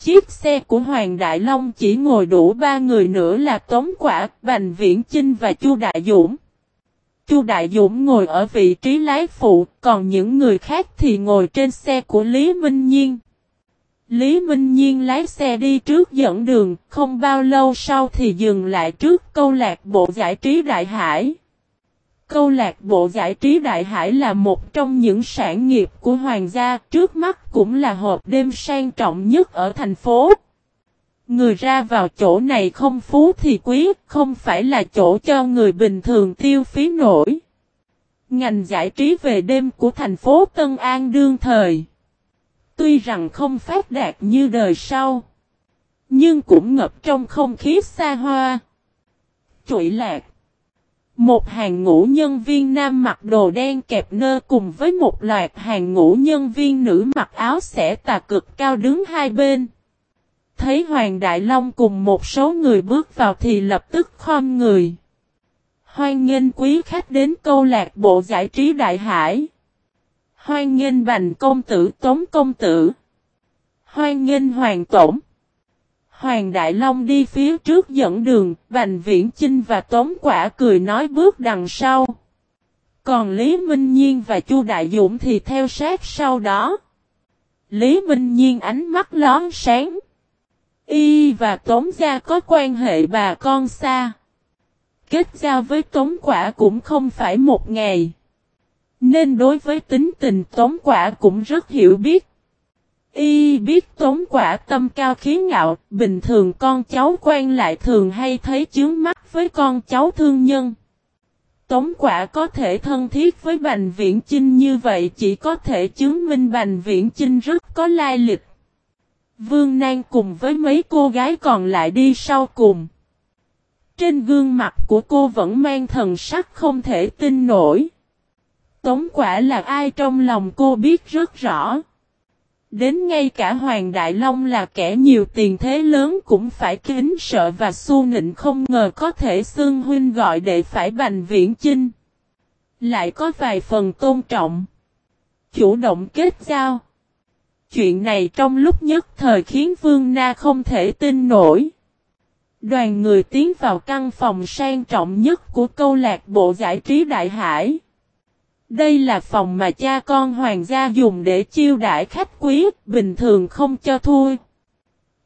Chiếc xe của Hoàng Đại Long chỉ ngồi đủ ba người nữa là Tống Quả, Bành Viễn Chinh và Chu Đại Dũng. Chu Đại Dũng ngồi ở vị trí lái phụ, còn những người khác thì ngồi trên xe của Lý Minh Nhiên. Lý Minh Nhiên lái xe đi trước dẫn đường, không bao lâu sau thì dừng lại trước câu lạc bộ giải trí Đại Hải. Câu lạc bộ giải trí Đại Hải là một trong những sản nghiệp của Hoàng gia, trước mắt cũng là hộp đêm sang trọng nhất ở thành phố. Người ra vào chỗ này không phú thì quý, không phải là chỗ cho người bình thường tiêu phí nổi. Ngành giải trí về đêm của thành phố Tân An đương thời. Tuy rằng không phát đạt như đời sau, nhưng cũng ngập trong không khí xa hoa. Trụi lạc. Một hàng ngũ nhân viên nam mặc đồ đen kẹp nơ cùng với một loạt hàng ngũ nhân viên nữ mặc áo xẻ tà cực cao đứng hai bên. Thấy Hoàng Đại Long cùng một số người bước vào thì lập tức khom người. Hoan nghênh quý khách đến câu lạc bộ giải trí Đại Hải. Hoan nghênh bành công tử, tống công tử. Hoan nghênh hoàng tổng. Hoàng Đại Long đi phía trước dẫn đường, Bành Viễn Chinh và Tống Quả cười nói bước đằng sau. Còn Lý Minh Nhiên và Chu Đại Dũng thì theo sát sau đó. Lý Minh Nhiên ánh mắt lón sáng. Y và Tống Gia có quan hệ bà con xa. Kết giao với Tống Quả cũng không phải một ngày. Nên đối với tính tình Tống Quả cũng rất hiểu biết. Y biết tống quả tâm cao khí ngạo, bình thường con cháu quen lại thường hay thấy chướng mắt với con cháu thương nhân. Tống quả có thể thân thiết với Bành Viễn Chinh như vậy chỉ có thể chứng minh Bành Viễn Chinh rất có lai lịch. Vương Nan cùng với mấy cô gái còn lại đi sau cùng. Trên gương mặt của cô vẫn mang thần sắc không thể tin nổi. Tống quả là ai trong lòng cô biết rất rõ. Đến ngay cả Hoàng Đại Long là kẻ nhiều tiền thế lớn cũng phải kính sợ và su nịnh không ngờ có thể xưng huynh gọi để phải bành viễn chinh. Lại có vài phần tôn trọng. Chủ động kết giao. Chuyện này trong lúc nhất thời khiến Vương Na không thể tin nổi. Đoàn người tiến vào căn phòng sang trọng nhất của câu lạc bộ giải trí Đại Hải. Đây là phòng mà cha con hoàng gia dùng để chiêu đãi khách quý, bình thường không cho thui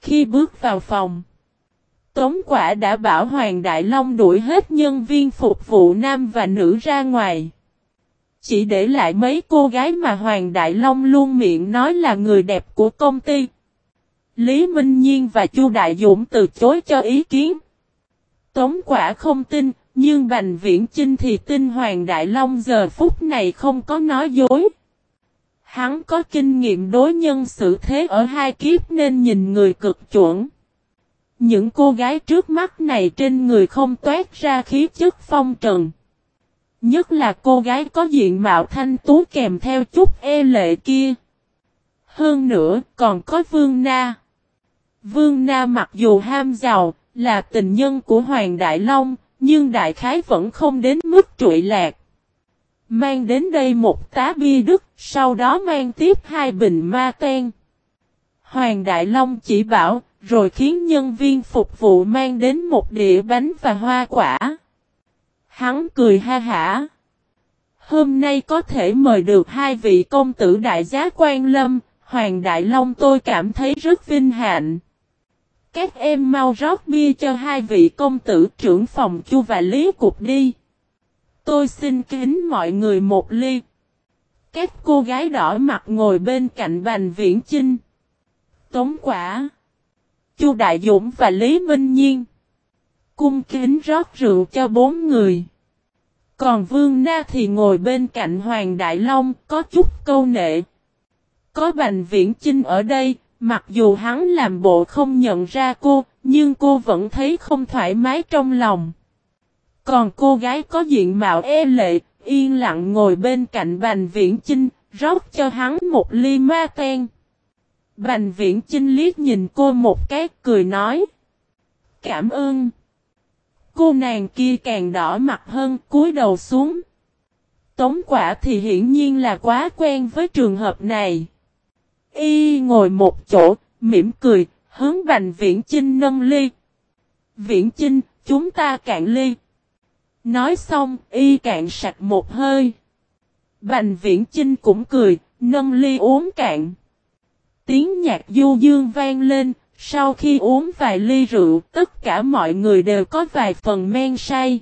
Khi bước vào phòng, Tống quả đã bảo Hoàng Đại Long đuổi hết nhân viên phục vụ nam và nữ ra ngoài. Chỉ để lại mấy cô gái mà Hoàng Đại Long luôn miệng nói là người đẹp của công ty. Lý Minh Nhiên và Chu Đại Dũng từ chối cho ý kiến. Tống quả không tin, nhưng Bành Viễn Chinh thì tin Hoàng Đại Long giờ phút này không có nói dối. Hắn có kinh nghiệm đối nhân xử thế ở hai kiếp nên nhìn người cực chuẩn. Những cô gái trước mắt này trên người không toát ra khí chất phong trần. Nhất là cô gái có diện mạo thanh tú kèm theo chút e lệ kia. Hơn nữa còn có Vương Na. Vương Na mặc dù ham giàu, là tình nhân của Hoàng Đại Long, nhưng đại khái vẫn không đến mức trụi lạc. Mang đến đây một tá bia đức, sau đó mang tiếp hai bình ma ten. Hoàng Đại Long chỉ bảo, rồi khiến nhân viên phục vụ mang đến một đĩa bánh và hoa quả. Hắn cười ha hả. Hôm nay có thể mời được hai vị công tử đại giá quan lâm, Hoàng Đại Long tôi cảm thấy rất vinh hạnh. Các em mau rót bia cho hai vị công tử trưởng phòng Chu và Lý Cục đi. Tôi xin kính mọi người một ly. Các cô gái đỏ mặt ngồi bên cạnh Bành Viễn Chinh. Tống Quả. Chu Đại Dũng và Lý Minh Nhiên. Cung kính rót rượu cho bốn người. Còn Vương Na thì ngồi bên cạnh Hoàng Đại Long có chút câu nệ. Có Bành Viễn Chinh ở đây, Mặc dù hắn làm bộ không nhận ra cô, nhưng cô vẫn thấy không thoải mái trong lòng. Còn cô gái có diện mạo e lệ, yên lặng ngồi bên cạnh Bành Viễn Chinh, rót cho hắn một ly ma ten. Bành Viễn Chinh liếc nhìn cô một cái, cười nói. Cảm ơn. Cô nàng kia càng đỏ mặt hơn, cúi đầu xuống. Tống quả thì hiển nhiên là quá quen với trường hợp này. Y ngồi một chỗ, mỉm cười, Hướng Bành Viễn Chinh nâng ly. Viễn Chinh, chúng ta cạn ly. Nói xong, y cạn sạch một hơi. Bành Viễn Chinh cũng cười, nâng ly uống cạn. Tiếng nhạc du dương vang lên, sau khi uống vài ly rượu, tất cả mọi người đều có vài phần men say.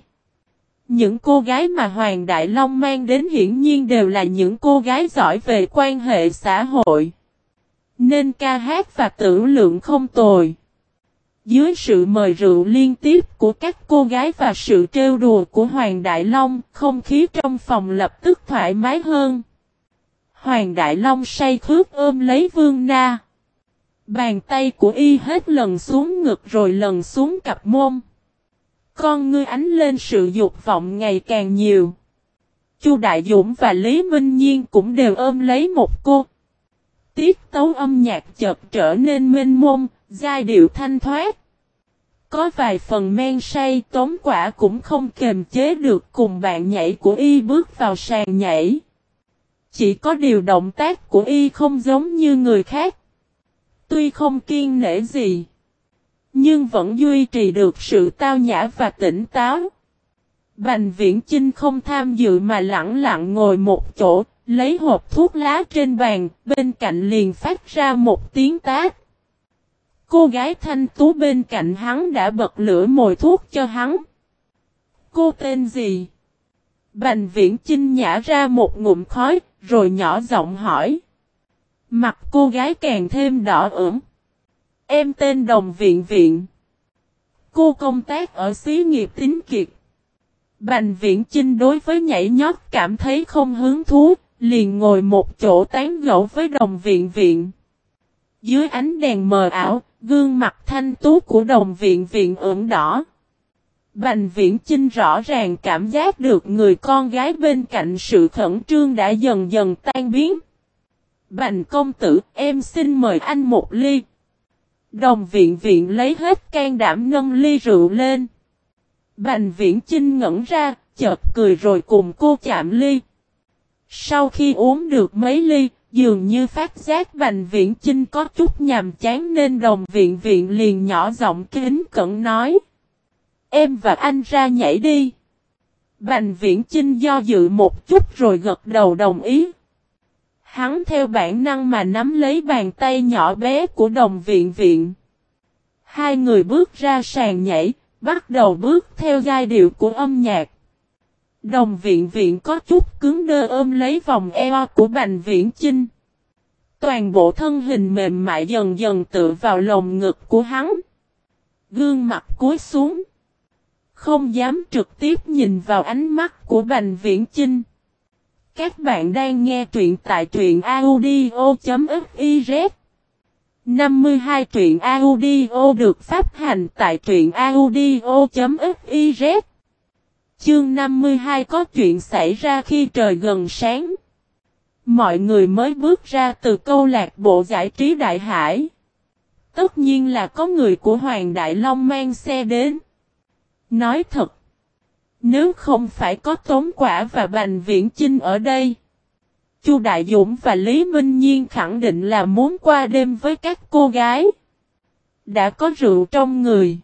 Những cô gái mà Hoàng Đại Long mang đến hiển nhiên đều là những cô gái giỏi về quan hệ xã hội. Nên ca hát và tử lượng không tồi. Dưới sự mời rượu liên tiếp của các cô gái và sự trêu đùa của Hoàng Đại Long, không khí trong phòng lập tức thoải mái hơn. Hoàng Đại Long say khước ôm lấy Vương Na. Bàn tay của y hết lần xuống ngực rồi lần xuống cặp môn. Con ngươi ánh lên sự dục vọng ngày càng nhiều. Chu Đại Dũng và Lý Minh Nhiên cũng đều ôm lấy một cô. Tiết tấu âm nhạc chợt trở nên mênh mông, giai điệu thanh thoát. Có vài phần men say tống quả cũng không kềm chế được cùng bạn nhảy của y bước vào sàn nhảy. Chỉ có điều động tác của y không giống như người khác. Tuy không kiên nể gì, nhưng vẫn duy trì được sự tao nhã và tỉnh táo. Bành viễn Chinh không tham dự mà lặng lặng ngồi một chỗ, lấy hộp thuốc lá trên bàn, bên cạnh liền phát ra một tiếng tát. Cô gái thanh tú bên cạnh hắn đã bật lửa mồi thuốc cho hắn. Cô tên gì? Bành viễn Chinh nhả ra một ngụm khói, rồi nhỏ giọng hỏi. Mặt cô gái càng thêm đỏ ửng. Em tên Đồng Viện Viện. Cô công tác ở xí nghiệp tính kiệt. Bành Viễn Chinh đối với nhảy nhót cảm thấy không hứng thú, liền ngồi một chỗ tán gẫu với Đồng Viện Viện. Dưới ánh đèn mờ ảo, gương mặt thanh tú của Đồng Viện Viện ửng đỏ. Bành Viễn Chinh rõ ràng cảm giác được người con gái bên cạnh sự khẩn trương đã dần dần tan biến. Bành công tử, em xin mời anh một ly. Đồng viện viện lấy hết can đảm nâng ly rượu lên. Bành viễn Chinh ngẩn ra, chợt cười rồi cùng cô chạm ly. Sau khi uống được mấy ly, dường như phát giác Bành Viễn Chinh có chút nhàm chán nên đồng viện viện liền nhỏ giọng kính cẩn nói. Em và anh ra nhảy đi. Bành Viễn Chinh do dự một chút rồi gật đầu đồng ý. Hắn theo bản năng mà nắm lấy bàn tay nhỏ bé của đồng viện viện. Hai người bước ra sàn nhảy, bắt đầu bước theo giai điệu của âm nhạc. Đồng viện viện có chút cứng đơ ôm lấy vòng eo của Bành Viễn Chinh. Toàn bộ thân hình mềm mại dần dần tự vào lồng ngực của hắn. Gương mặt cúi xuống. Không dám trực tiếp nhìn vào ánh mắt của Bành Viễn Chinh. Các bạn đang nghe truyện tại truyện audio.fiz 52 truyện audio được phát hành tại truyện audio.fiz Chương 52 có chuyện xảy ra khi trời gần sáng. Mọi người mới bước ra từ câu lạc bộ giải trí Đại Hải. Tất nhiên là có người của Hoàng Đại Long mang xe đến. Nói thật. Nếu không phải có Tống Quả và Bành Viễn Chinh ở đây. Chu Đại Dũng và Lý Minh Nhiên khẳng định là muốn qua đêm với các cô gái. Đã có rượu trong người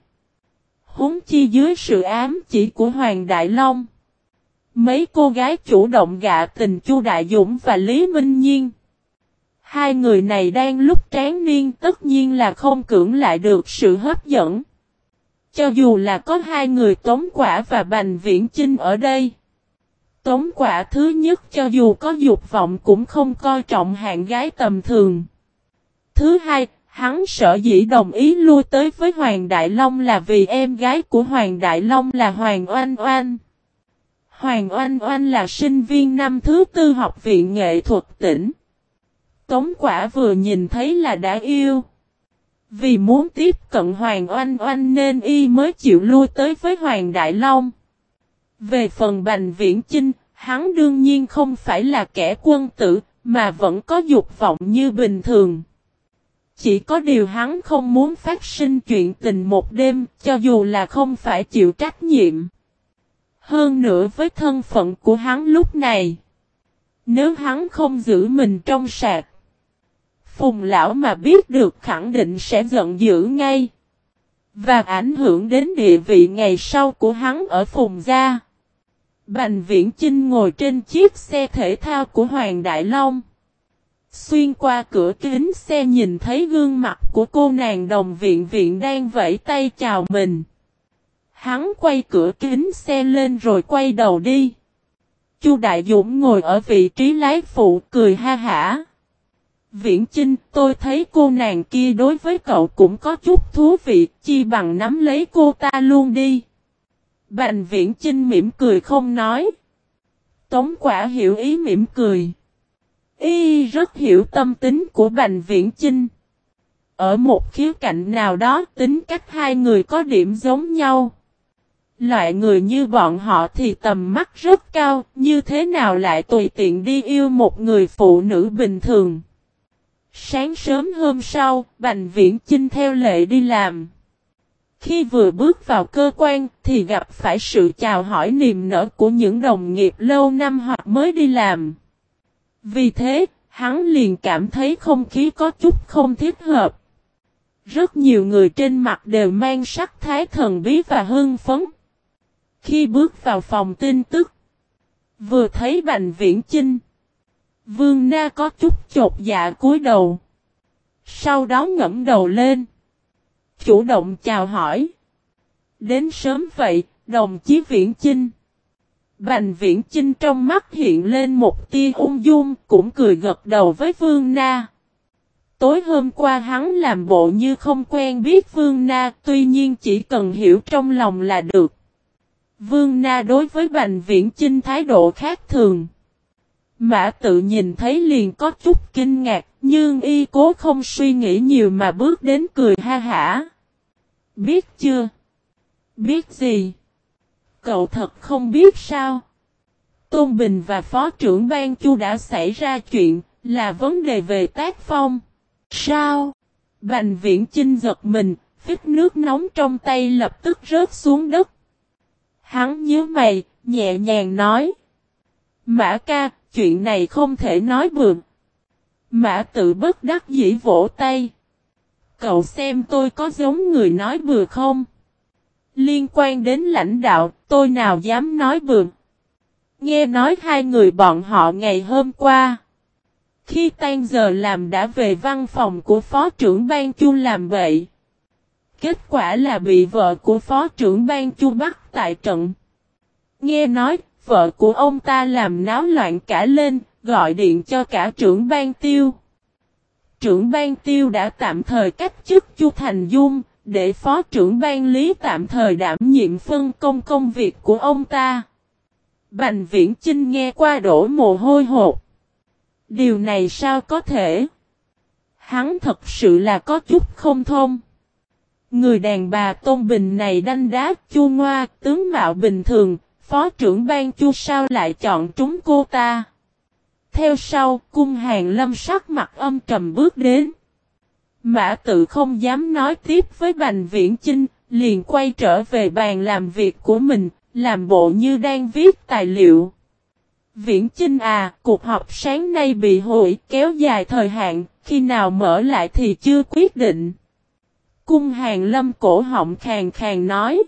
huống chi dưới sự ám chỉ của Hoàng Đại Long. Mấy cô gái chủ động gạ tình Chu Đại Dũng và Lý Minh Nhiên. Hai người này đang lúc tráng niên tất nhiên là không cưỡng lại được sự hấp dẫn. Cho dù là có hai người Tống Quả và Bành Viễn Chinh ở đây. Tống Quả thứ nhất cho dù có dục vọng cũng không coi trọng hạng gái tầm thường. Thứ hai, hắn sợ dĩ đồng ý lui tới với Hoàng Đại Long là vì em gái của Hoàng Đại Long là Hoàng Oanh Oanh. Hoàng Oanh Oanh là sinh viên năm thứ tư học viện nghệ thuật tỉnh. Tống quả vừa nhìn thấy là đã yêu. Vì muốn tiếp cận Hoàng Oanh Oanh nên y mới chịu lui tới với Hoàng Đại Long. Về phần Bành Viễn Chinh, hắn đương nhiên không phải là kẻ quân tử, mà vẫn có dục vọng như bình thường. Chỉ có điều hắn không muốn phát sinh chuyện tình một đêm, cho dù là không phải chịu trách nhiệm. Hơn nữa với thân phận của hắn lúc này. Nếu hắn không giữ mình trong sạc, Phùng lão mà biết được khẳng định sẽ giận dữ ngay. Và ảnh hưởng đến địa vị ngày sau của hắn ở Phùng Gia. Bành Viễn Chinh ngồi trên chiếc xe thể thao của Hoàng Đại Long. Xuyên qua cửa kính xe nhìn thấy gương mặt của cô nàng đồng viện viện đang vẫy tay chào mình. Hắn quay cửa kính xe lên rồi quay đầu đi. Chu Đại Dũng ngồi ở vị trí lái phụ cười ha hả. Viễn Chinh, tôi thấy cô nàng kia đối với cậu cũng có chút thú vị, chi bằng nắm lấy cô ta luôn đi. Bành Viễn Chinh mỉm cười không nói. Tống quả hiểu ý mỉm cười. Y rất hiểu tâm tính của Bành Viễn Chinh. Ở một khía cạnh nào đó tính cách hai người có điểm giống nhau. Loại người như bọn họ thì tầm mắt rất cao, như thế nào lại tùy tiện đi yêu một người phụ nữ bình thường. Sáng sớm hôm sau, Bành Viễn Chinh theo lệ đi làm. Khi vừa bước vào cơ quan thì gặp phải sự chào hỏi niềm nở của những đồng nghiệp lâu năm hoặc mới đi làm. Vì thế, hắn liền cảm thấy không khí có chút không thích hợp. Rất nhiều người trên mặt đều mang sắc thái thần bí và hưng phấn. Khi bước vào phòng tin tức, vừa thấy Bành Viễn Chinh, Vương Na có chút chột dạ cúi đầu. Sau đó ngẫm đầu lên. Chủ động chào hỏi. Đến sớm vậy, đồng chí Viễn Chinh. Bành Viễn Chinh trong mắt hiện lên một tia ung dung, cũng cười gật đầu với Vương Na. Tối hôm qua hắn làm bộ như không quen biết Vương Na, tuy nhiên chỉ cần hiểu trong lòng là được. Vương Na đối với Bành Viễn Chinh thái độ khác thường. Mã tự nhìn thấy liền có chút kinh ngạc, nhưng y cố không suy nghĩ nhiều mà bước đến cười ha hả. Biết chưa? Biết gì? Cậu thật không biết sao? Tôn Bình và Phó trưởng Ban Chu đã xảy ra chuyện, là vấn đề về tác phong. Sao? Bành viễn chinh giật mình, phít nước nóng trong tay lập tức rớt xuống đất. Hắn nhớ mày, nhẹ nhàng nói. Mã ca, chuyện này không thể nói bường. Mã tự bất đắc dĩ vỗ tay. Cậu xem tôi có giống người nói bừa không? Liên quan đến lãnh đạo, tôi nào dám nói bừa. Nghe nói hai người bọn họ ngày hôm qua. Khi tan giờ làm đã về văn phòng của phó trưởng ban chu làm vậy. Kết quả là bị vợ của phó trưởng ban chu bắt tại trận. Nghe nói, vợ của ông ta làm náo loạn cả lên, gọi điện cho cả trưởng ban tiêu. Trưởng ban tiêu đã tạm thời cách chức Chu Thành Dung, để phó trưởng ban lý tạm thời đảm nhiệm phân công công việc của ông ta. Bành viễn Trinh nghe qua đổ mồ hôi hột. Điều này sao có thể? Hắn thật sự là có chút không thông. Người đàn bà tôn bình này đanh đá chu ngoa, tướng mạo bình thường, phó trưởng ban chu sao lại chọn trúng cô ta. Theo sau, cung hàng lâm sắc mặt âm trầm bước đến. Mã tự không dám nói tiếp với Bành Viễn Chinh, liền quay trở về bàn làm việc của mình, làm bộ như đang viết tài liệu. Viễn Chinh à, cuộc họp sáng nay bị hội kéo dài thời hạn, khi nào mở lại thì chưa quyết định. Cung hàng lâm cổ họng khàng khàng nói.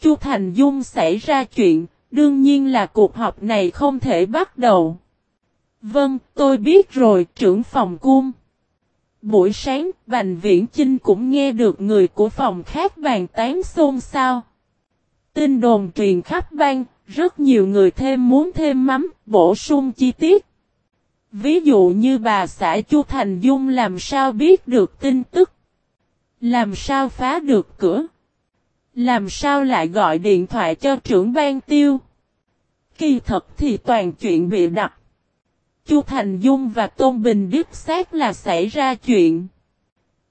Chu Thành Dung xảy ra chuyện, đương nhiên là cuộc họp này không thể bắt đầu. Vâng, tôi biết rồi, trưởng phòng cung. Buổi sáng, Bành Viễn Chinh cũng nghe được người của phòng khác bàn tán xôn xao. Tin đồn truyền khắp bang, rất nhiều người thêm muốn thêm mắm, bổ sung chi tiết. Ví dụ như bà xã Chu Thành Dung làm sao biết được tin tức. Làm sao phá được cửa. Làm sao lại gọi điện thoại cho trưởng ban tiêu. Kỳ thật thì toàn chuyện bị đặt. Chu Thành Dung và Tôn Bình Đức xác là xảy ra chuyện.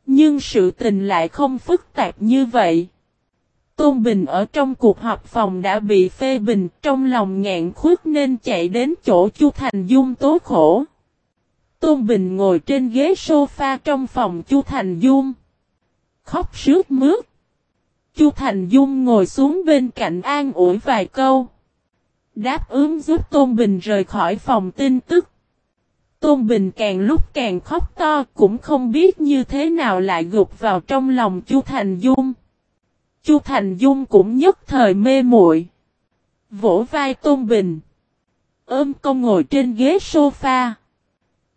Nhưng sự tình lại không phức tạp như vậy. Tôn Bình ở trong cuộc họp phòng đã bị phê bình, trong lòng ngạn khuất nên chạy đến chỗ Chu Thành Dung tố khổ. Tôn Bình ngồi trên ghế sofa trong phòng Chu Thành Dung. Khóc sướt mướt. Chu Thành Dung ngồi xuống bên cạnh an ủi vài câu. Đáp ứng giúp Tôn Bình rời khỏi phòng tin tức. Tôn Bình càng lúc càng khóc to, cũng không biết như thế nào lại gục vào trong lòng Chu Thành Dung. Chu Thành Dung cũng nhất thời mê muội Vỗ vai Tôn Bình. Ôm công ngồi trên ghế sofa.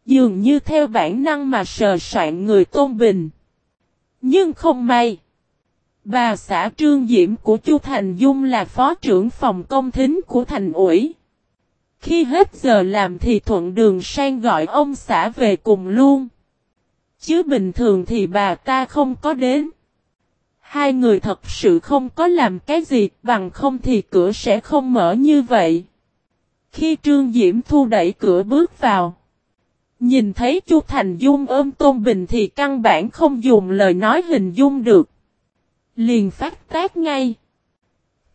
Dường như theo bản năng mà sờ soạn người Tôn Bình. Nhưng không may. Bà xã Trương Diễm của Chu Thành Dung là phó trưởng phòng công thính của thành ủy. Khi hết giờ làm thì thuận đường sang gọi ông xã về cùng luôn. Chứ bình thường thì bà ta không có đến. Hai người thật sự không có làm cái gì, bằng không thì cửa sẽ không mở như vậy. Khi Trương Diễm Thu đẩy cửa bước vào, nhìn thấy Chu Thành Dung ôm Tôn Bình thì căn bản không dùng lời nói hình dung được. Liền phát tác ngay.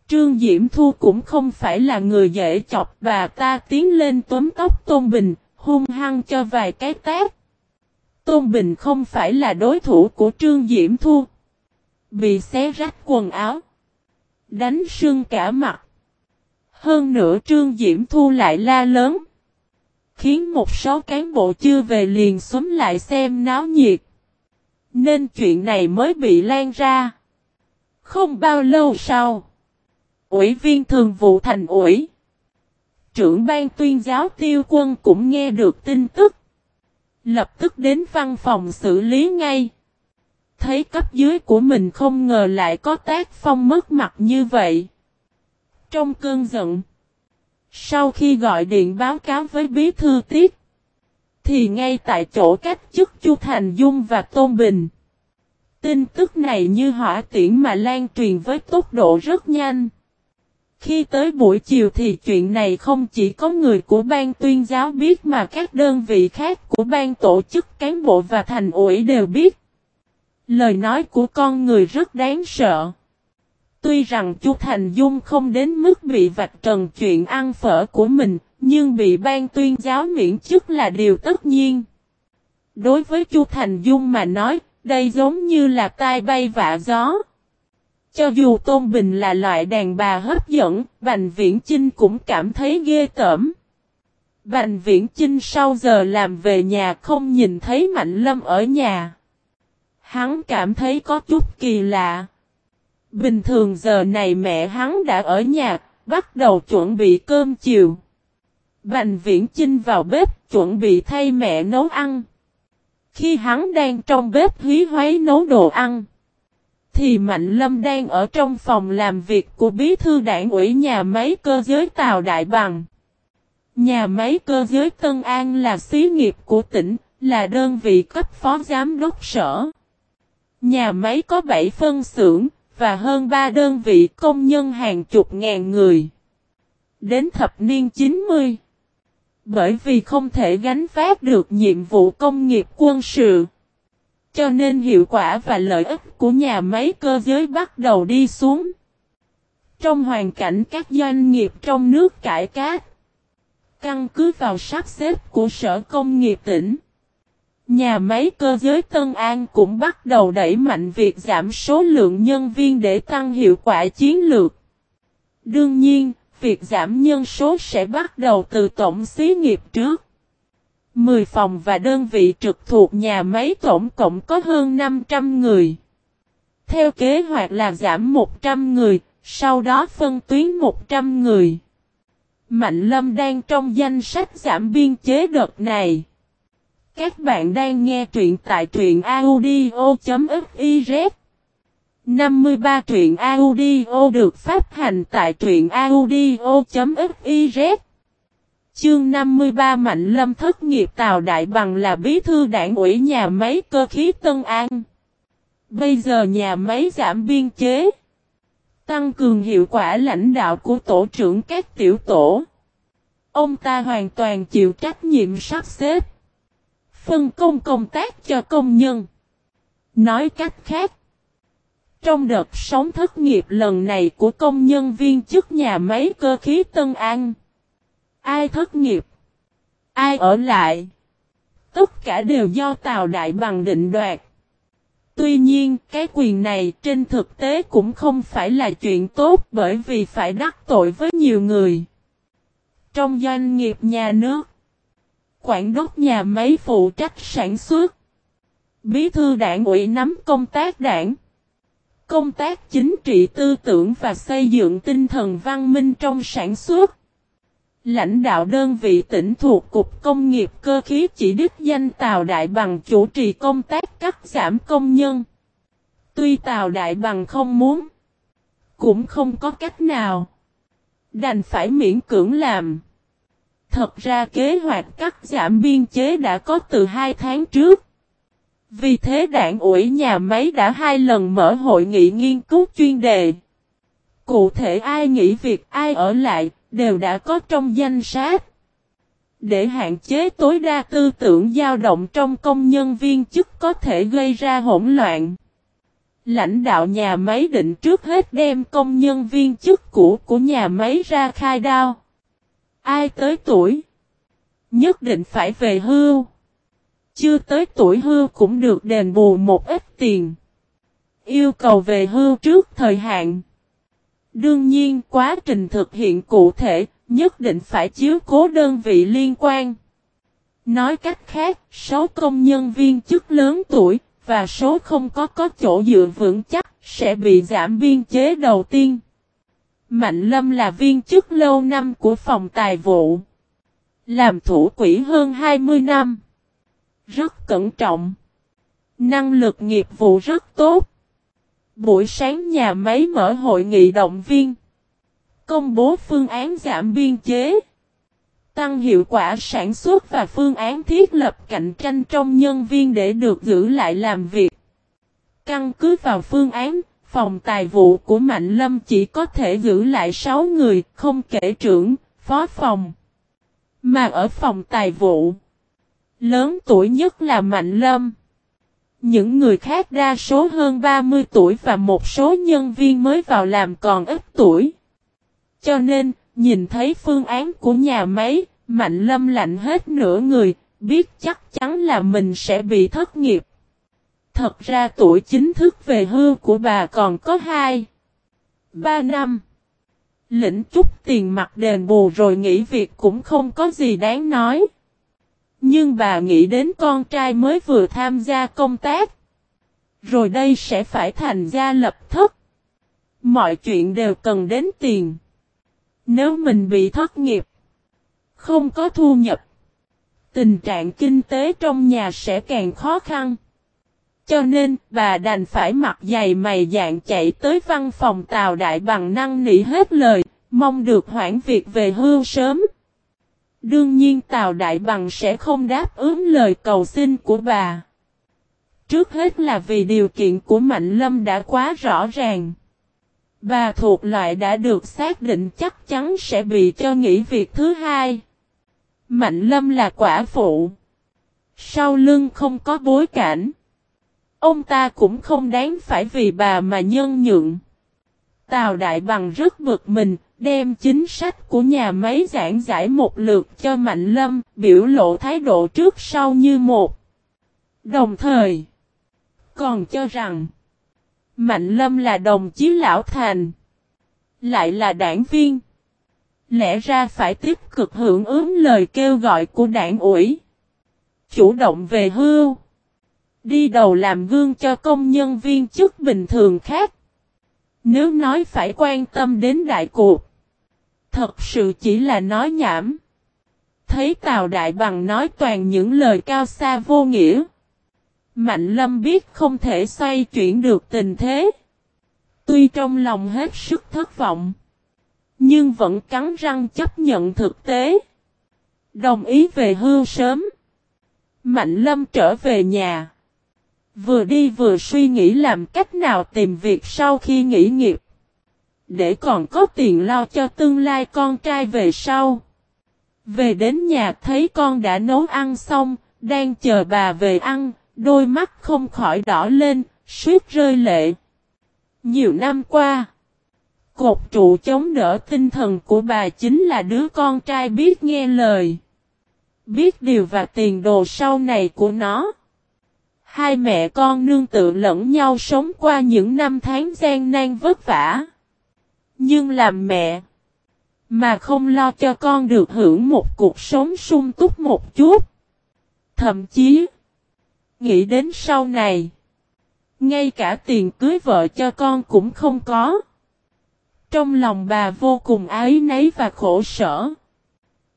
Trương Diễm Thu cũng không phải là người dễ chọc bà ta tiến lên tóm tóc Tôn Bình, hung hăng cho vài cái tác. Tôn Bình không phải là đối thủ của Trương Diễm Thu. Bị xé rách quần áo. Đánh sưng cả mặt. Hơn nữa Trương Diễm Thu lại la lớn. Khiến một số cán bộ chưa về liền xúm lại xem náo nhiệt. Nên chuyện này mới bị lan ra. Không bao lâu sau. Ủy viên thường vụ thành ủy. Trưởng ban tuyên giáo tiêu quân cũng nghe được tin tức. Lập tức đến văn phòng xử lý ngay. Thấy cấp dưới của mình không ngờ lại có tác phong mất mặt như vậy. Trong cơn giận. Sau khi gọi điện báo cáo với bí thư tiết. Thì ngay tại chỗ cách chức Chu Thành Dung và Tôn Bình. Tin tức này như hỏa tiễn mà lan truyền với tốc độ rất nhanh. Khi tới buổi chiều thì chuyện này không chỉ có người của ban tuyên giáo biết mà các đơn vị khác của ban tổ chức cán bộ và thành ủy đều biết. Lời nói của con người rất đáng sợ. Tuy rằng Chu Thành Dung không đến mức bị vạch trần chuyện ăn phở của mình, nhưng bị ban tuyên giáo miễn chức là điều tất nhiên. Đối với Chu Thành Dung mà nói, đây giống như là tai bay vạ gió. Cho dù Tôn Bình là loại đàn bà hấp dẫn, Bành Viễn Chinh cũng cảm thấy ghê tởm. Bành Viễn Chinh sau giờ làm về nhà không nhìn thấy Mạnh Lâm ở nhà. Hắn cảm thấy có chút kỳ lạ. Bình thường giờ này mẹ hắn đã ở nhà, bắt đầu chuẩn bị cơm chiều. Bành Viễn Chinh vào bếp chuẩn bị thay mẹ nấu ăn. Khi hắn đang trong bếp hí hoáy nấu đồ ăn, thì Mạnh Lâm đang ở trong phòng làm việc của bí thư đảng ủy nhà máy cơ giới Tàu Đại Bằng. Nhà máy cơ giới Tân An là xí nghiệp của tỉnh, là đơn vị cấp phó giám đốc sở. Nhà máy có 7 phân xưởng, và hơn 3 đơn vị công nhân hàng chục ngàn người. Đến thập niên 90, bởi vì không thể gánh vác được nhiệm vụ công nghiệp quân sự. Cho nên hiệu quả và lợi ích của nhà máy cơ giới bắt đầu đi xuống. Trong hoàn cảnh các doanh nghiệp trong nước cải cát, căn cứ vào sắp xếp của Sở Công nghiệp tỉnh, nhà máy cơ giới Tân An cũng bắt đầu đẩy mạnh việc giảm số lượng nhân viên để tăng hiệu quả chiến lược. Đương nhiên, việc giảm nhân số sẽ bắt đầu từ tổng xí nghiệp trước. 10 phòng và đơn vị trực thuộc nhà máy tổng cộng có hơn 500 người. Theo kế hoạch là giảm 100 người, sau đó phân tuyến 100 người. Mạnh Lâm đang trong danh sách giảm biên chế đợt này. Các bạn đang nghe truyện tại truyện audio.fiz 53 truyện audio được phát hành tại truyện audio.fiz Chương 53 Mạnh Lâm thất nghiệp Tào Đại Bằng là bí thư đảng ủy nhà máy cơ khí Tân An. Bây giờ nhà máy giảm biên chế. Tăng cường hiệu quả lãnh đạo của tổ trưởng các tiểu tổ. Ông ta hoàn toàn chịu trách nhiệm sắp xếp. Phân công công tác cho công nhân. Nói cách khác. Trong đợt sống thất nghiệp lần này của công nhân viên chức nhà máy cơ khí Tân An. Ai thất nghiệp? Ai ở lại? Tất cả đều do Tào Đại Bằng định đoạt. Tuy nhiên, cái quyền này trên thực tế cũng không phải là chuyện tốt bởi vì phải đắc tội với nhiều người. Trong doanh nghiệp nhà nước, quản đốc nhà máy phụ trách sản xuất. Bí thư đảng ủy nắm công tác đảng. Công tác chính trị tư tưởng và xây dựng tinh thần văn minh trong sản xuất. Lãnh đạo đơn vị tỉnh thuộc Cục Công nghiệp Cơ khí chỉ đích danh Tào Đại Bằng chủ trì công tác cắt giảm công nhân. Tuy Tào Đại Bằng không muốn, cũng không có cách nào. Đành phải miễn cưỡng làm. Thật ra kế hoạch cắt giảm biên chế đã có từ hai tháng trước. Vì thế đảng ủy nhà máy đã hai lần mở hội nghị nghiên cứu chuyên đề. Cụ thể ai nghỉ việc ai ở lại đều đã có trong danh sách. Để hạn chế tối đa tư tưởng dao động trong công nhân viên chức có thể gây ra hỗn loạn. Lãnh đạo nhà máy định trước hết đem công nhân viên chức cũ của nhà máy ra khai đao. Ai tới tuổi? Nhất định phải về hưu. Chưa tới tuổi hưu cũng được đền bù một ít tiền. Yêu cầu về hưu trước thời hạn. Đương nhiên quá trình thực hiện cụ thể, nhất định phải chiếu cố đơn vị liên quan. Nói cách khác, số công nhân viên chức lớn tuổi, và số không có có chỗ dựa vững chắc, sẽ bị giảm biên chế đầu tiên. Mạnh Lâm là viên chức lâu năm của phòng tài vụ. Làm thủ quỹ hơn 20 năm. Rất cẩn trọng. Năng lực nghiệp vụ rất tốt. Buổi sáng nhà máy mở hội nghị động viên. Công bố phương án giảm biên chế. Tăng hiệu quả sản xuất và phương án thiết lập cạnh tranh trong nhân viên để được giữ lại làm việc. Căn cứ vào phương án, phòng tài vụ của Mạnh Lâm chỉ có thể giữ lại 6 người, không kể trưởng, phó phòng. Mà ở phòng tài vụ, lớn tuổi nhất là Mạnh Lâm. Những người khác đa số hơn 30 tuổi và một số nhân viên mới vào làm còn ít tuổi. Cho nên, nhìn thấy phương án của nhà máy, Mạnh Lâm lạnh hết nửa người, biết chắc chắn là mình sẽ bị thất nghiệp. Thật ra tuổi chính thức về hưu của bà còn có 2, 3 năm. Lĩnh chút tiền mặt đền bù rồi nghỉ việc cũng không có gì đáng nói. Nhưng bà nghĩ đến con trai mới vừa tham gia công tác. Rồi đây sẽ phải thành gia lập thất. Mọi chuyện đều cần đến tiền. Nếu mình bị thất nghiệp, không có thu nhập, tình trạng kinh tế trong nhà sẽ càng khó khăn. Cho nên, bà đành phải mặc giày mày dạng chạy tới văn phòng Tào Đại bằng năng nỉ hết lời, mong được hoãn việc về hưu sớm. Đương nhiên Tào Đại Bằng sẽ không đáp ứng lời cầu xin của bà. Trước hết là vì điều kiện của Mạnh Lâm đã quá rõ ràng. Bà thuộc loại đã được xác định chắc chắn sẽ bị cho nghỉ việc thứ hai. Mạnh Lâm là quả phụ. Sau lưng không có bối cảnh. Ông ta cũng không đáng phải vì bà mà nhân nhượng. Tào Đại Bằng rất bực mình, đem chính sách của nhà máy giảng giải một lượt cho Mạnh Lâm, biểu lộ thái độ trước sau như một. Đồng thời, còn cho rằng, Mạnh Lâm là đồng chí lão thành, lại là đảng viên. Lẽ ra phải tiếp cực hưởng ứng lời kêu gọi của đảng ủy. Chủ động về hưu. Đi đầu làm gương cho công nhân viên chức bình thường khác. Nếu nói phải quan tâm đến đại cuộc. Thật sự chỉ là nói nhảm. Thấy Tào Đại Bằng nói toàn những lời cao xa vô nghĩa. Mạnh Lâm biết không thể xoay chuyển được tình thế. Tuy trong lòng hết sức thất vọng. Nhưng vẫn cắn răng chấp nhận thực tế. Đồng ý về hưu sớm. Mạnh Lâm trở về nhà. Vừa đi vừa suy nghĩ làm cách nào tìm việc sau khi nghỉ nghiệp. Để còn có tiền lo cho tương lai con trai về sau. Về đến nhà thấy con đã nấu ăn xong, đang chờ bà về ăn, đôi mắt không khỏi đỏ lên, suýt rơi lệ. Nhiều năm qua, cột trụ chống đỡ tinh thần của bà chính là đứa con trai biết nghe lời. Biết điều và tiền đồ sau này của nó. Hai mẹ con nương tự lẫn nhau sống qua những năm tháng gian nan vất vả. Nhưng làm mẹ, mà không lo cho con được hưởng một cuộc sống sung túc một chút. Thậm chí, nghĩ đến sau này, ngay cả tiền cưới vợ cho con cũng không có. Trong lòng bà vô cùng ái nấy và khổ sở.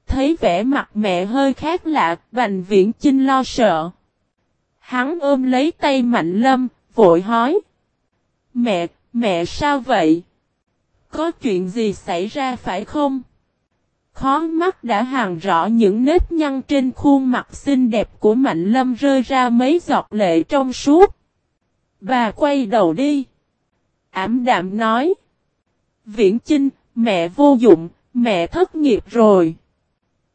Thấy vẻ mặt mẹ hơi khác lạ, Bành Viễn Chinh lo sợ. Hắn ôm lấy tay Mạnh Lâm, vội hỏi. Mẹ, mẹ sao vậy? Có chuyện gì xảy ra phải không? Khó mắt đã hàng rõ những nếp nhăn trên khuôn mặt xinh đẹp của Mạnh Lâm rơi ra mấy giọt lệ trong suốt. Bà quay đầu đi. Ảm đạm nói. Viễn Chinh, mẹ vô dụng, mẹ thất nghiệp rồi.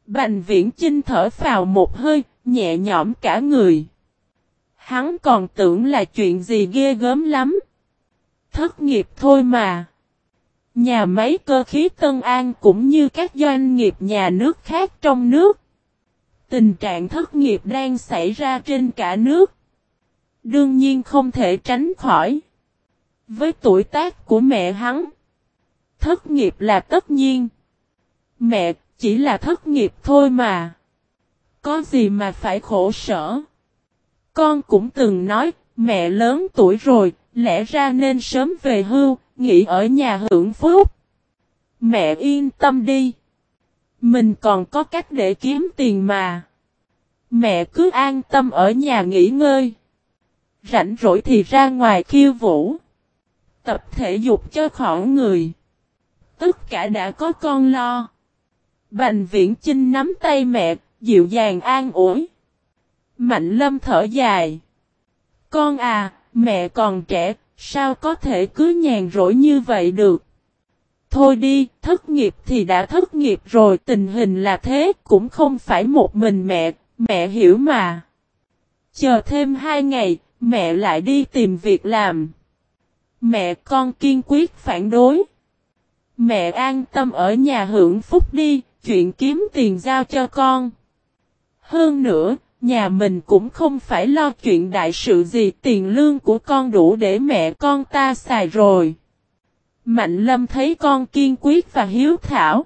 Bành Viễn Chinh thở phào một hơi, nhẹ nhõm cả người. Hắn còn tưởng là chuyện gì ghê gớm lắm. Thất nghiệp thôi mà. Nhà máy cơ khí Tân An cũng như các doanh nghiệp nhà nước khác trong nước. Tình trạng thất nghiệp đang xảy ra trên cả nước. Đương nhiên không thể tránh khỏi. Với tuổi tác của mẹ hắn, thất nghiệp là tất nhiên. Mẹ chỉ là thất nghiệp thôi mà. Có gì mà phải khổ sở. Con cũng từng nói, mẹ lớn tuổi rồi, lẽ ra nên sớm về hưu, nghỉ ở nhà hưởng phúc. Mẹ yên tâm đi. Mình còn có cách để kiếm tiền mà. Mẹ cứ an tâm ở nhà nghỉ ngơi. Rảnh rỗi thì ra ngoài khiêu vũ. Tập thể dục cho khỏi người. Tất cả đã có con lo. Bành viễn Trinh nắm tay mẹ, dịu dàng an ủi. Mạnh lâm thở dài. Con à, mẹ còn trẻ, sao có thể cứ nhàn rỗi như vậy được? Thôi đi, thất nghiệp thì đã thất nghiệp rồi, tình hình là thế, cũng không phải một mình mẹ, mẹ hiểu mà. Chờ thêm hai ngày, mẹ lại đi tìm việc làm. Mẹ con kiên quyết phản đối. Mẹ an tâm ở nhà hưởng phúc đi, chuyện kiếm tiền giao cho con. Hơn nữa, nhà mình cũng không phải lo chuyện đại sự gì, tiền lương của con đủ để mẹ con ta xài rồi. Mạnh lâm thấy con kiên quyết và hiếu thảo.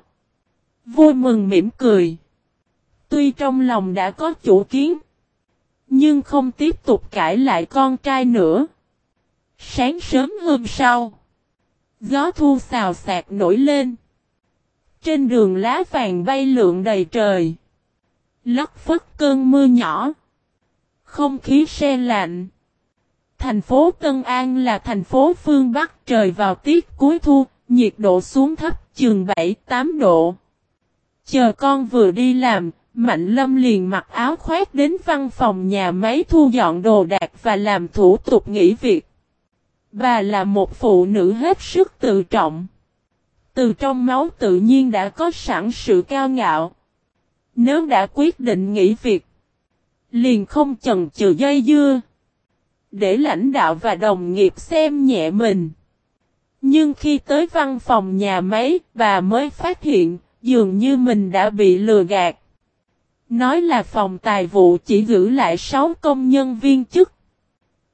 Vui mừng mỉm cười. Tuy trong lòng đã có chủ kiến. Nhưng không tiếp tục cãi lại con trai nữa. Sáng sớm hôm sau. Gió thu xào xạc nổi lên. Trên đường lá vàng bay lượn đầy trời. Lất phất cơn mưa nhỏ. Không khí se lạnh. Thành phố Tân An là thành phố phương Bắc trời vào tiết cuối thu, nhiệt độ xuống thấp chừng 7-8 độ. Chờ con vừa đi làm, Mạnh Lâm liền mặc áo khoét đến văn phòng nhà máy thu dọn đồ đạc và làm thủ tục nghỉ việc. Bà là một phụ nữ hết sức tự trọng. Từ trong máu tự nhiên đã có sẵn sự cao ngạo. Nếu đã quyết định nghỉ việc, liền không chần chừ dây dưa. Để lãnh đạo và đồng nghiệp xem nhẹ mình. Nhưng khi tới văn phòng nhà máy, bà mới phát hiện, dường như mình đã bị lừa gạt. Nói là phòng tài vụ chỉ giữ lại 6 công nhân viên chức.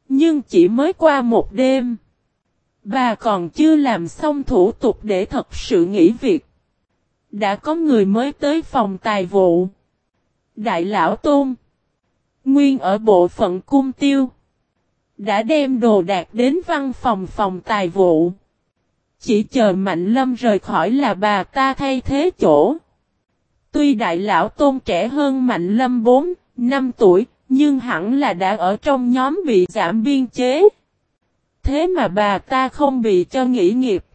Nhưng chỉ mới qua một đêm. Bà còn chưa làm xong thủ tục để thật sự nghỉ việc. Đã có người mới tới phòng tài vụ. Đại lão Tôn. Nguyên ở bộ phận cung tiêu. Đã đem đồ đạc đến văn phòng phòng tài vụ. Chỉ chờ Mạnh Lâm rời khỏi là bà ta thay thế chỗ. Tuy đại lão tôn trẻ hơn Mạnh Lâm 4, 5 tuổi, nhưng hẳn là đã ở trong nhóm bị giảm biên chế. Thế mà bà ta không bị cho nghỉ nghiệp.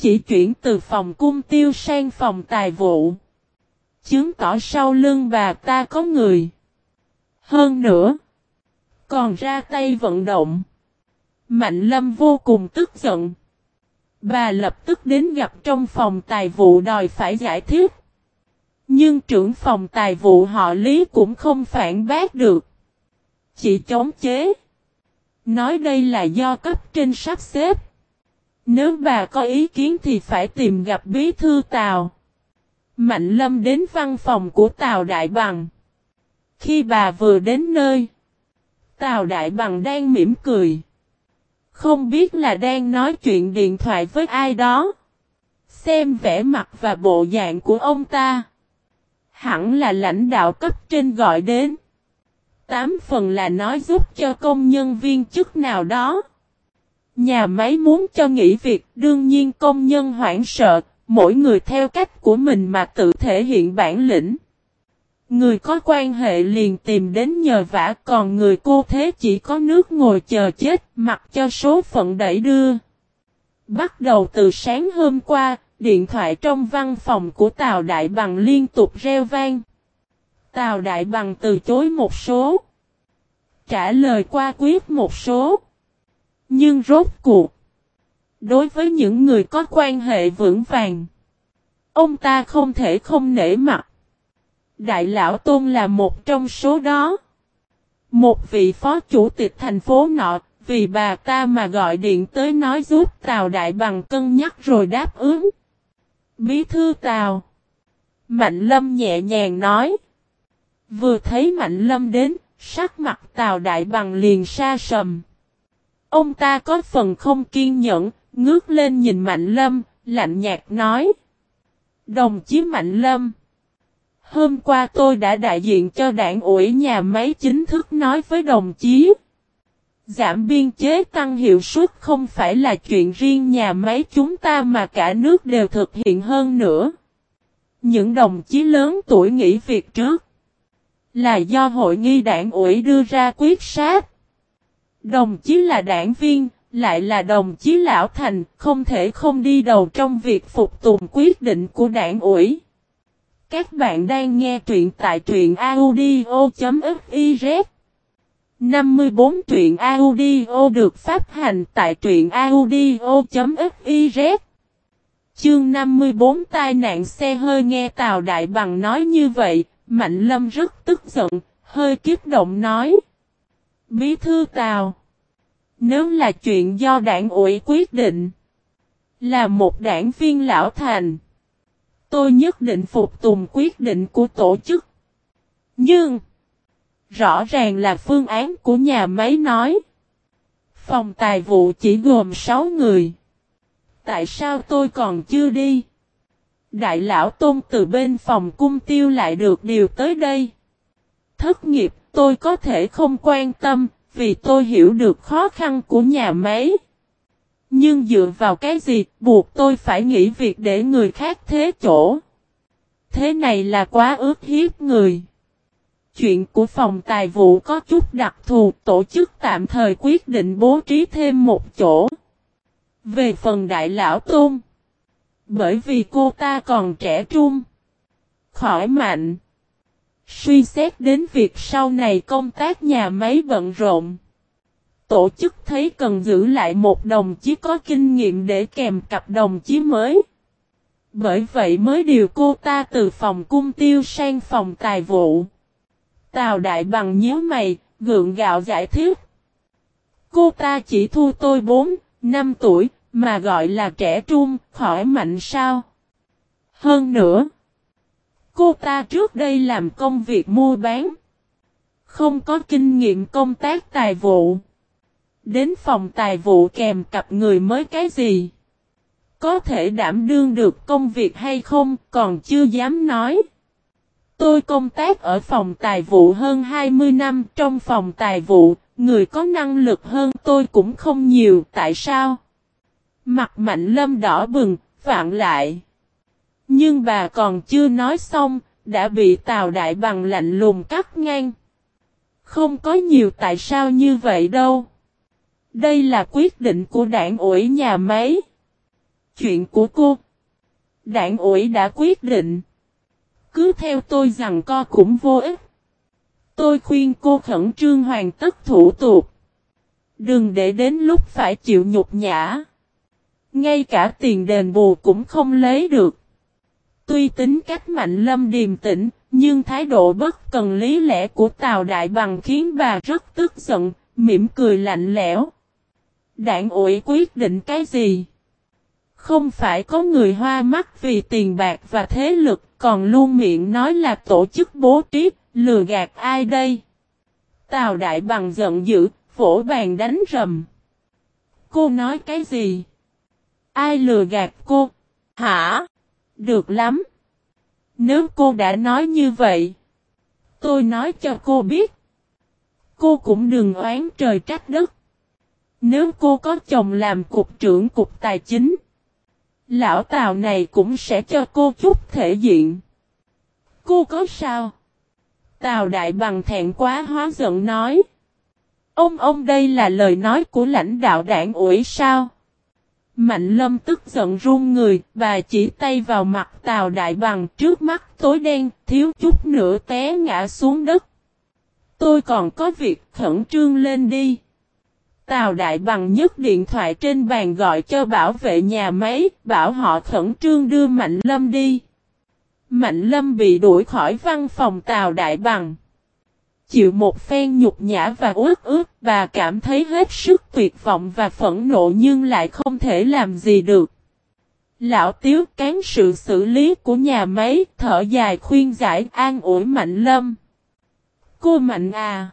Chỉ chuyển từ phòng cung tiêu sang phòng tài vụ. Chứng tỏ sau lưng bà ta có người. Hơn nữa. Còn ra tay vận động. Mạnh lâm vô cùng tức giận. Bà lập tức đến gặp trong phòng tài vụ đòi phải giải thích. Nhưng trưởng phòng tài vụ họ Lý cũng không phản bác được. Chỉ chống chế. Nói đây là do cấp trên sắp xếp. Nếu bà có ý kiến thì phải tìm gặp bí thư Tào. Mạnh Lâm đến văn phòng của Tào Đại Bằng. Khi bà vừa đến nơi, Tào Đại Bằng đang mỉm cười. Không biết là đang nói chuyện điện thoại với ai đó. Xem vẻ mặt và bộ dạng của ông ta. Hẳn là lãnh đạo cấp trên gọi đến. tám phần là nói giúp cho công nhân viên chức nào đó. Nhà máy muốn cho nghỉ việc, đương nhiên công nhân hoảng sợ, mỗi người theo cách của mình mà tự thể hiện bản lĩnh. Người có quan hệ liền tìm đến nhờ vả còn người cô thế chỉ có nước ngồi chờ chết mặc cho số phận đẩy đưa. Bắt đầu từ sáng hôm qua, điện thoại trong văn phòng của Tào Đại Bằng liên tục reo vang. Tào Đại Bằng từ chối một số. Trả lời qua quyết một số. Nhưng rốt cuộc. Đối với những người có quan hệ vững vàng. Ông ta không thể không nể mặt. Đại lão Tôn là một trong số đó. Một vị phó chủ tịch thành phố nọ, vì bà ta mà gọi điện tới nói giúp Tào Đại Bằng cân nhắc rồi đáp ứng. Bí thư Tào. Mạnh Lâm nhẹ nhàng nói. Vừa thấy Mạnh Lâm đến, sắc mặt Tào Đại Bằng liền xa sầm. Ông ta có phần không kiên nhẫn, ngước lên nhìn Mạnh Lâm, lạnh nhạt nói. Đồng chí Mạnh Lâm. Hôm qua tôi đã đại diện cho đảng ủy nhà máy chính thức nói với đồng chí. Giảm biên chế tăng hiệu suất không phải là chuyện riêng nhà máy chúng ta mà cả nước đều thực hiện hơn nữa. Những đồng chí lớn tuổi nghỉ việc trước là do hội nghi đảng ủy đưa ra quyết sát. Đồng chí là đảng viên, lại là đồng chí lão thành, không thể không đi đầu trong việc phục tùng quyết định của đảng ủy. Các bạn đang nghe truyện tại truyện audio.fiz 54 truyện audio được phát hành tại truyện audio.fiz Chương 54 tai nạn xe hơi nghe Tào Đại Bằng nói như vậy, Mạnh Lâm rất tức giận, hơi kiếp động nói. Bí thư Tào Nếu là chuyện do đảng ủy quyết định, là một đảng viên lão thành, tôi nhất định phục tùng quyết định của tổ chức. Nhưng, rõ ràng là phương án của nhà máy nói. Phòng tài vụ chỉ gồm 6 người. Tại sao tôi còn chưa đi? Đại lão Tôn từ bên phòng cung tiêu lại được điều tới đây. Thất nghiệp tôi có thể không quan tâm, vì tôi hiểu được khó khăn của nhà máy. Nhưng dựa vào cái gì buộc tôi phải nghỉ việc để người khác thế chỗ. Thế này là quá ước hiếp người. Chuyện của phòng tài vụ có chút đặc thù tổ chức tạm thời quyết định bố trí thêm một chỗ. Về phần đại lão tôn. Bởi vì cô ta còn trẻ trung. Khỏi mạnh. Suy xét đến việc sau này công tác nhà máy bận rộn. Tổ chức thấy cần giữ lại một đồng chí có kinh nghiệm để kèm cặp đồng chí mới. Bởi vậy mới điều cô ta từ phòng cung tiêu sang phòng tài vụ. Tào Đại Bằng nhớ mày, gượng gạo giải thích. Cô ta chỉ thu tôi 4, 5 tuổi, mà gọi là trẻ trung, khỏi mạnh sao? Hơn nữa, cô ta trước đây làm công việc mua bán, không có kinh nghiệm công tác tài vụ. Đến phòng tài vụ kèm cặp người mới cái gì? Có thể đảm đương được công việc hay không còn chưa dám nói. Tôi công tác ở phòng tài vụ hơn 20 năm trong phòng tài vụ, người có năng lực hơn tôi cũng không nhiều, tại sao? Mặt mạnh lâm đỏ bừng, vạn lại. Nhưng bà còn chưa nói xong, đã bị Tào Đại Bằng lạnh lùng cắt ngang. Không có nhiều tại sao như vậy đâu. Đây là quyết định của đảng ủy nhà máy. Chuyện của cô. Đảng ủy đã quyết định. Cứ theo tôi rằng co cũng vô ích. Tôi khuyên cô khẩn trương hoàn tất thủ tục. Đừng để đến lúc phải chịu nhục nhã. Ngay cả tiền đền bù cũng không lấy được. Tuy tính cách mạnh lâm điềm tĩnh, nhưng thái độ bất cần lý lẽ của Tào Đại Bằng khiến bà rất tức giận, mỉm cười lạnh lẽo. Đảng ủy quyết định cái gì? Không phải có người hoa mắt vì tiền bạc và thế lực, còn luôn miệng nói là tổ chức bố trí, lừa gạt ai đây? Tào Đại Bằng giận dữ, vỗ bàn đánh rầm. Cô nói cái gì? Ai lừa gạt cô? Hả? Được lắm. Nếu cô đã nói như vậy, tôi nói cho cô biết. Cô cũng đừng oán trời trách đất. Nếu cô có chồng làm cục trưởng cục tài chính, lão Tào này cũng sẽ cho cô chút thể diện. Cô có sao? Tào Đại Bằng thẹn quá hóa giận nói. Ông ông đây là lời nói của lãnh đạo đảng ủy sao? Mạnh lâm tức giận run người, bà chỉ tay vào mặt Tào Đại Bằng trước mắt tối đen, thiếu chút nữa té ngã xuống đất. Tôi còn có việc khẩn trương lên đi. Tào Đại Bằng nhấc điện thoại trên bàn gọi cho bảo vệ nhà máy, bảo họ khẩn trương đưa Mạnh Lâm đi. Mạnh Lâm bị đuổi khỏi văn phòng Tào Đại Bằng. Chịu một phen nhục nhã và uất ướt, bà cảm thấy hết sức tuyệt vọng và phẫn nộ nhưng lại không thể làm gì được. Lão Tiếu cán sự xử lý của nhà máy, thở dài khuyên giải an ủi Mạnh Lâm. Cô Mạnh à!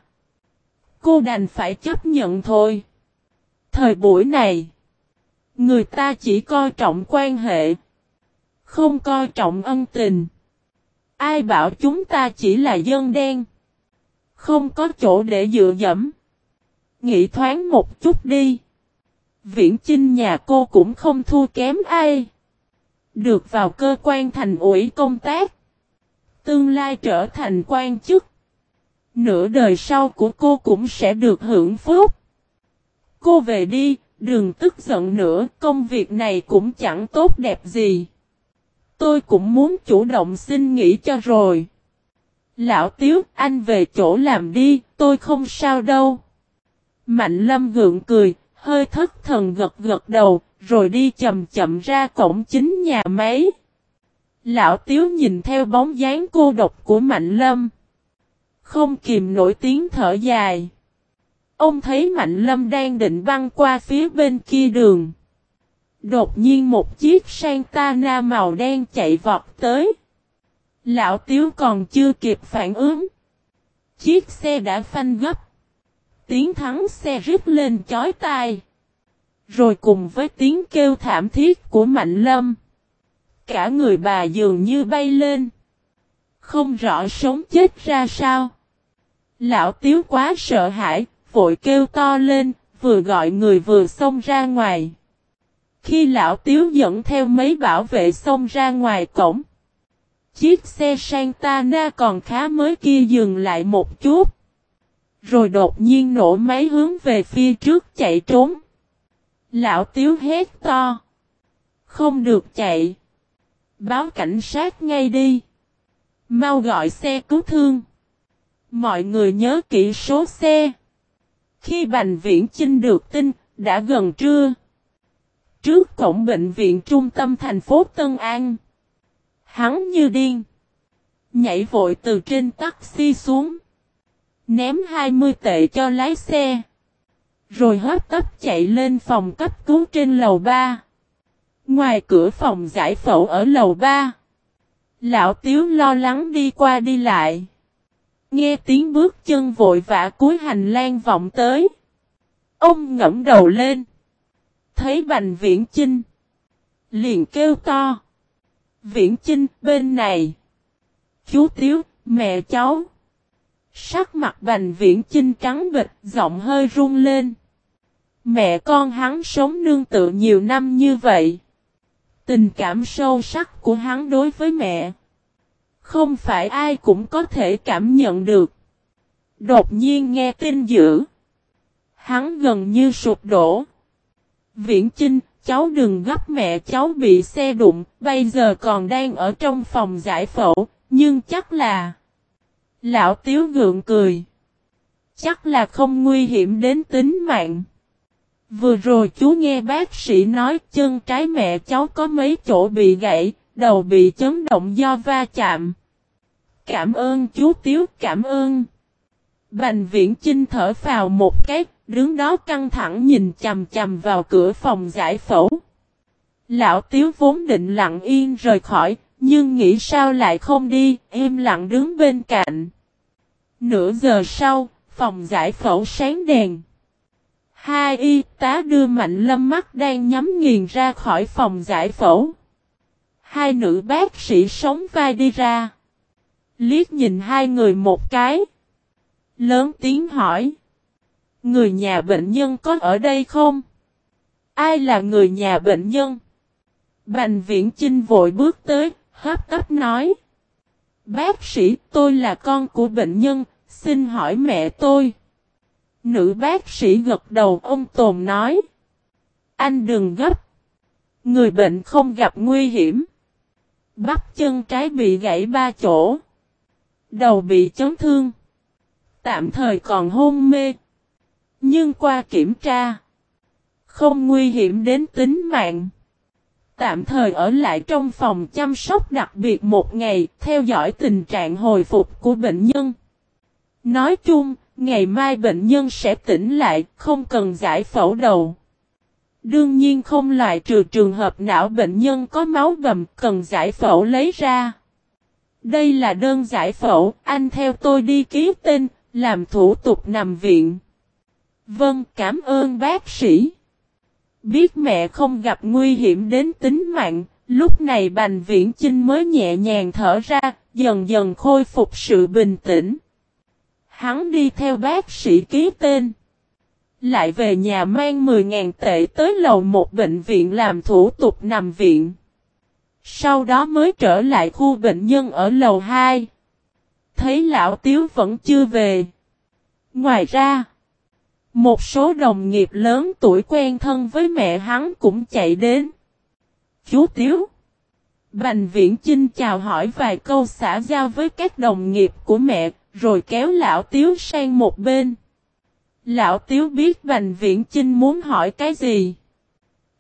Cô đành phải chấp nhận thôi. Thời buổi này, người ta chỉ coi trọng quan hệ, không coi trọng ân tình. Ai bảo chúng ta chỉ là dân đen, không có chỗ để dựa dẫm. Nghĩ thoáng một chút đi. Viễn chinh nhà cô cũng không thua kém ai. Được vào cơ quan thành ủy công tác. Tương lai trở thành quan chức. Nửa đời sau của cô cũng sẽ được hưởng phúc. Cô về đi, đừng tức giận nữa, công việc này cũng chẳng tốt đẹp gì. Tôi cũng muốn chủ động xin nghỉ cho rồi. Lão Tiếu, anh về chỗ làm đi, tôi không sao đâu. Mạnh lâm gượng cười, hơi thất thần gật gật đầu, rồi đi chậm chậm ra cổng chính nhà máy. Lão Tiếu nhìn theo bóng dáng cô độc của Mạnh Lâm. Không kìm nổi tiếng thở dài. Ông thấy Mạnh Lâm đang định băng qua phía bên kia đường. Đột nhiên một chiếc Santana màu đen chạy vọt tới. Lão Tiếu còn chưa kịp phản ứng. Chiếc xe đã phanh gấp. Tiếng thắng xe rít lên chói tai. Rồi cùng với tiếng kêu thảm thiết của Mạnh Lâm. Cả người bà dường như bay lên. Không rõ sống chết ra sao. Lão Tiếu quá sợ hãi, vội kêu to lên, vừa gọi người vừa xông ra ngoài. Khi lão Tiếu dẫn theo mấy bảo vệ xông ra ngoài cổng. Chiếc xe Santana còn khá mới kia dừng lại một chút. Rồi đột nhiên nổ máy hướng về phía trước chạy trốn. Lão Tiếu hét to. Không được chạy. Báo cảnh sát ngay đi. Mau gọi xe cứu thương. Mọi người nhớ kỹ số xe. Khi Bành Viễn Chinh được tin, đã gần trưa. Trước cổng bệnh viện trung tâm thành phố Tân An. Hắn như điên. Nhảy vội từ trên taxi xuống. Ném 20 tệ cho lái xe. Rồi hấp tấp chạy lên phòng cấp cứu trên lầu 3. Ngoài cửa phòng giải phẫu ở lầu 3. Lão Tiếu lo lắng đi qua đi lại. Nghe tiếng bước chân vội vã cuối hành lang vọng tới. Ông ngẫm đầu lên. Thấy Bành Viễn Chinh. Liền kêu to. Viễn Chinh bên này. Chú Tiếu, mẹ cháu. Sắc mặt Bành Viễn Chinh trắng bịch, giọng hơi run lên. Mẹ con hắn sống nương tựa nhiều năm như vậy. Tình cảm sâu sắc của hắn đối với mẹ. Không phải ai cũng có thể cảm nhận được. Đột nhiên nghe tin dữ. Hắn gần như sụp đổ. Viễn Chinh, cháu đừng gấp mẹ cháu bị xe đụng, bây giờ còn đang ở trong phòng giải phẫu, nhưng chắc là... Lão Tiếu gượng cười. Chắc là không nguy hiểm đến tính mạng. Vừa rồi chú nghe bác sĩ nói chân trái mẹ cháu có mấy chỗ bị gãy, đầu bị chấn động do va chạm. Cảm ơn chú Tiếu, cảm ơn. Bành viễn Trinh thở vào một cái, đứng đó căng thẳng nhìn chằm chằm vào cửa phòng giải phẫu. Lão Tiếu vốn định lặng yên rời khỏi, nhưng nghĩ sao lại không đi, im lặng đứng bên cạnh. Nửa giờ sau, phòng giải phẫu sáng đèn. Hai y tá đưa Mạnh Lâm mắt đang nhắm nghiền ra khỏi phòng giải phẫu. Hai nữ bác sĩ sống vai đi ra. Liếc nhìn hai người một cái. Lớn tiếng hỏi. Người nhà bệnh nhân có ở đây không? Ai là người nhà bệnh nhân? Bành viễn Chinh vội bước tới, hấp tấp nói. Bác sĩ, tôi là con của bệnh nhân, xin hỏi mẹ tôi. Nữ bác sĩ gật đầu ông Tồn nói. Anh đừng gấp. Người bệnh không gặp nguy hiểm. Bắp chân trái bị gãy ba chỗ. Đầu bị chấn thương. Tạm thời còn hôn mê. Nhưng qua kiểm tra. Không nguy hiểm đến tính mạng. Tạm thời ở lại trong phòng chăm sóc đặc biệt một ngày, theo dõi tình trạng hồi phục của bệnh nhân. Nói chung, ngày mai bệnh nhân sẽ tỉnh lại, không cần giải phẫu đầu. Đương nhiên không loại trừ trường hợp não bệnh nhân có máu bầm cần giải phẫu lấy ra. Đây là đơn giải phẫu, anh theo tôi đi ký tên, làm thủ tục nằm viện. Vâng, cảm ơn bác sĩ. Biết mẹ không gặp nguy hiểm đến tính mạng, lúc này Bành Viễn Chinh mới nhẹ nhàng thở ra, dần dần khôi phục sự bình tĩnh. Hắn đi theo bác sĩ ký tên. Lại về nhà mang 10.000 tệ tới lầu một bệnh viện làm thủ tục nằm viện. Sau đó mới trở lại khu bệnh nhân ở lầu 2. Thấy lão tiếu vẫn chưa về. Ngoài ra, một số đồng nghiệp lớn tuổi quen thân với mẹ hắn cũng chạy đến. Chú Tiếu. Bành viễn Chinh chào hỏi vài câu xã giao với các đồng nghiệp của mẹ, rồi kéo lão Tiếu sang một bên. Lão Tiếu biết Bành Viễn Chinh muốn hỏi cái gì.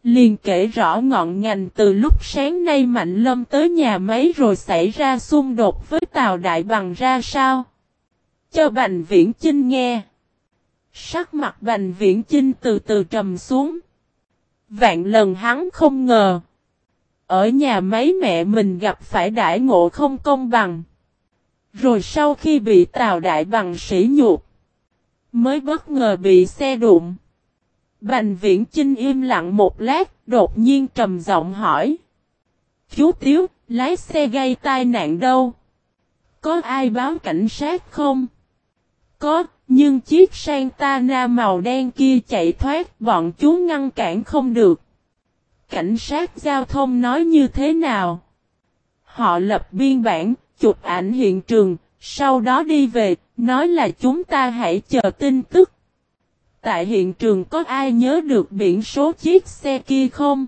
Liền kể rõ ngọn ngành từ lúc sáng nay Mạnh Lâm tới nhà máy rồi xảy ra xung đột với Tào Đại Bằng ra sao. Cho Bành Viễn Chinh nghe. Sắc mặt Bành Viễn Chinh từ từ trầm xuống. Vạn lần hắn không ngờ. Ở nhà máy mẹ mình gặp phải đại ngộ không công bằng. Rồi sau khi bị Tào Đại Bằng sỉ nhục. Mới bất ngờ bị xe đụng. Bành viễn Chinh im lặng một lát, đột nhiên trầm giọng hỏi. Chú Tiếu, lái xe gây tai nạn đâu? Có ai báo cảnh sát không? Có, nhưng chiếc Santana màu đen kia chạy thoát, bọn chúng ngăn cản không được. Cảnh sát giao thông nói như thế nào? Họ lập biên bản, chụp ảnh hiện trường, sau đó đi về, nói là chúng ta hãy chờ tin tức. Tại hiện trường có ai nhớ được biển số chiếc xe kia không?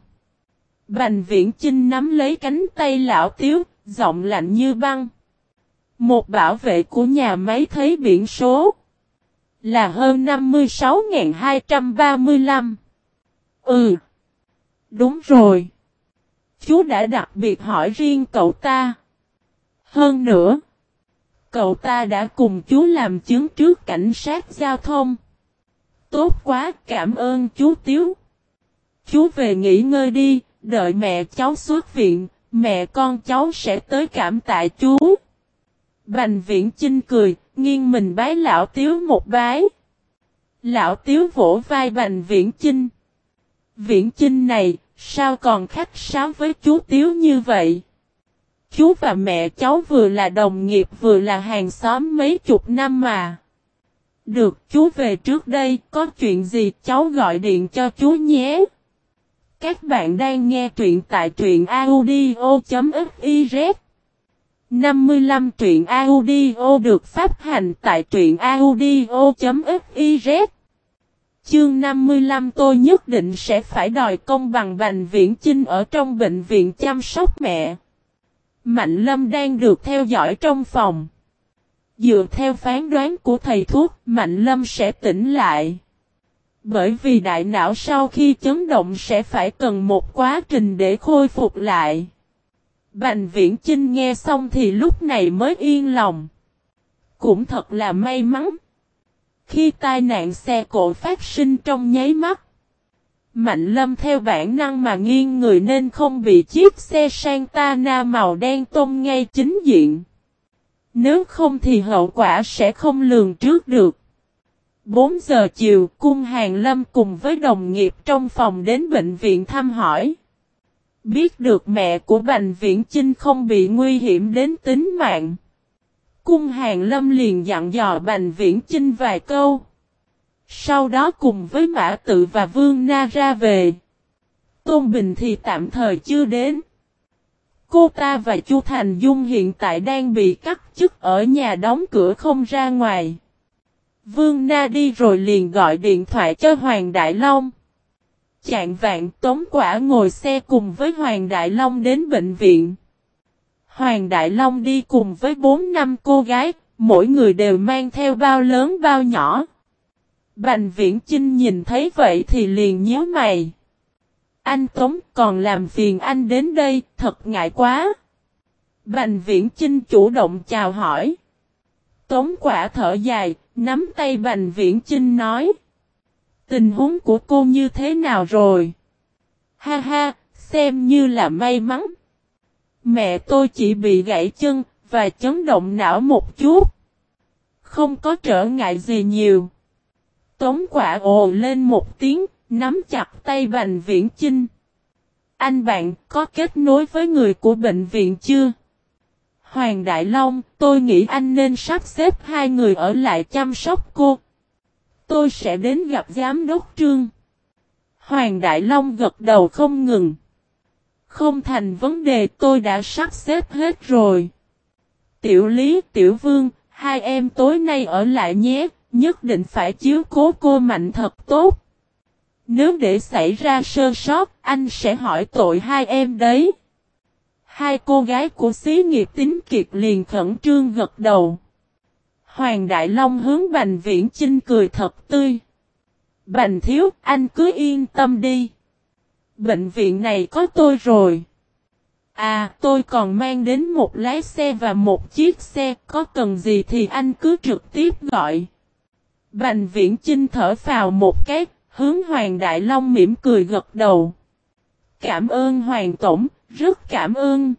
Bành viễn Chinh nắm lấy cánh tay lão tiếu, giọng lạnh như băng. Một bảo vệ của nhà máy thấy biển số là hơn 56.235. Ừ. Đúng rồi. Chú đã đặc biệt hỏi riêng cậu ta. Hơn nữa. Cậu ta đã cùng chú làm chứng trước cảnh sát giao thông. Tốt quá, cảm ơn chú Tiếu. Chú về nghỉ ngơi đi, đợi mẹ cháu xuất viện, mẹ con cháu sẽ tới cảm tạ chú. Bành viễn Chinh cười, nghiêng mình bái lão Tiếu một bái. Lão Tiếu vỗ vai Bành viễn Chinh. Viễn Chinh này, sao còn khách sáo với chú Tiếu như vậy? Chú và mẹ cháu vừa là đồng nghiệp vừa là hàng xóm mấy chục năm mà. Được, chú về trước đây, có chuyện gì cháu gọi điện cho chú nhé. Các bạn đang nghe truyện tại truyện audio.fif 55 truyện audio được phát hành tại truyện audio.fiz Chương 55 tôi nhất định sẽ phải đòi công bằng Bành Viễn Chinh ở trong bệnh viện chăm sóc mẹ. Mạnh Lâm đang được theo dõi trong phòng. Dựa theo phán đoán của thầy thuốc, Mạnh Lâm sẽ tỉnh lại. Bởi vì đại não sau khi chấn động sẽ phải cần một quá trình để khôi phục lại. Bành viễn Chinh nghe xong thì lúc này mới yên lòng. Cũng thật là may mắn. Khi tai nạn xe cộ phát sinh trong nháy mắt. Mạnh lâm theo bản năng mà nghiêng người nên không bị chiếc xe Santana màu đen tôm ngay chính diện. Nếu không thì hậu quả sẽ không lường trước được. 4 giờ chiều, cung hàng lâm cùng với đồng nghiệp trong phòng đến bệnh viện thăm hỏi. Biết được mẹ của Bành Viễn Chinh không bị nguy hiểm đến tính mạng. cung hàng lâm liền dặn dò Bành Viễn Chinh vài câu. Sau đó cùng với Mã Tự và Vương Na ra về. Tôn Bình thì tạm thời chưa đến. Cô ta và Chu Thành Dung hiện tại đang bị cắt chức ở nhà đóng cửa không ra ngoài. Vương Na đi rồi liền gọi điện thoại cho Hoàng Đại Long. Chạng vạn tống quả ngồi xe cùng với Hoàng Đại Long đến bệnh viện. Hoàng Đại Long đi cùng với 4 năm cô gái, mỗi người đều mang theo bao lớn bao nhỏ. Bành viễn Chinh nhìn thấy vậy thì liền nhớ mày. Anh Tống còn làm phiền anh đến đây, thật ngại quá. Bành viễn Chinh chủ động chào hỏi. Tống quả thở dài, nắm tay Bành viễn Chinh nói. Tình huống của cô như thế nào rồi? Ha ha, xem như là may mắn. Mẹ tôi chỉ bị gãy chân và chấn động não một chút. Không có trở ngại gì nhiều. Tống quả ồ lên một tiếng, nắm chặt tay Bành Viễn Chinh. Anh bạn có kết nối với người của bệnh viện chưa? Hoàng Đại Long, tôi nghĩ anh nên sắp xếp hai người ở lại chăm sóc cô. Tôi sẽ đến gặp giám đốc trương. Hoàng Đại Long gật đầu không ngừng. Không thành vấn đề tôi đã sắp xếp hết rồi. Tiểu Lý, Tiểu Vương, hai em tối nay ở lại nhé, nhất định phải chiếu cố cô mạnh thật tốt. Nếu để xảy ra sơ sót, anh sẽ hỏi tội hai em đấy. Hai cô gái của xí nghiệp tính kiệt liền khẩn trương gật đầu. Hoàng Đại Long hướng Bành Viễn Chinh cười thật tươi. Bành Thiếu, anh cứ yên tâm đi. Bệnh viện này có tôi rồi. À, tôi còn mang đến một lái xe và một chiếc xe, có cần gì thì anh cứ trực tiếp gọi. Bành viễn Chinh thở vào một cái, hướng Hoàng Đại Long mỉm cười gật đầu. Cảm ơn Hoàng Tổng, rất cảm ơn.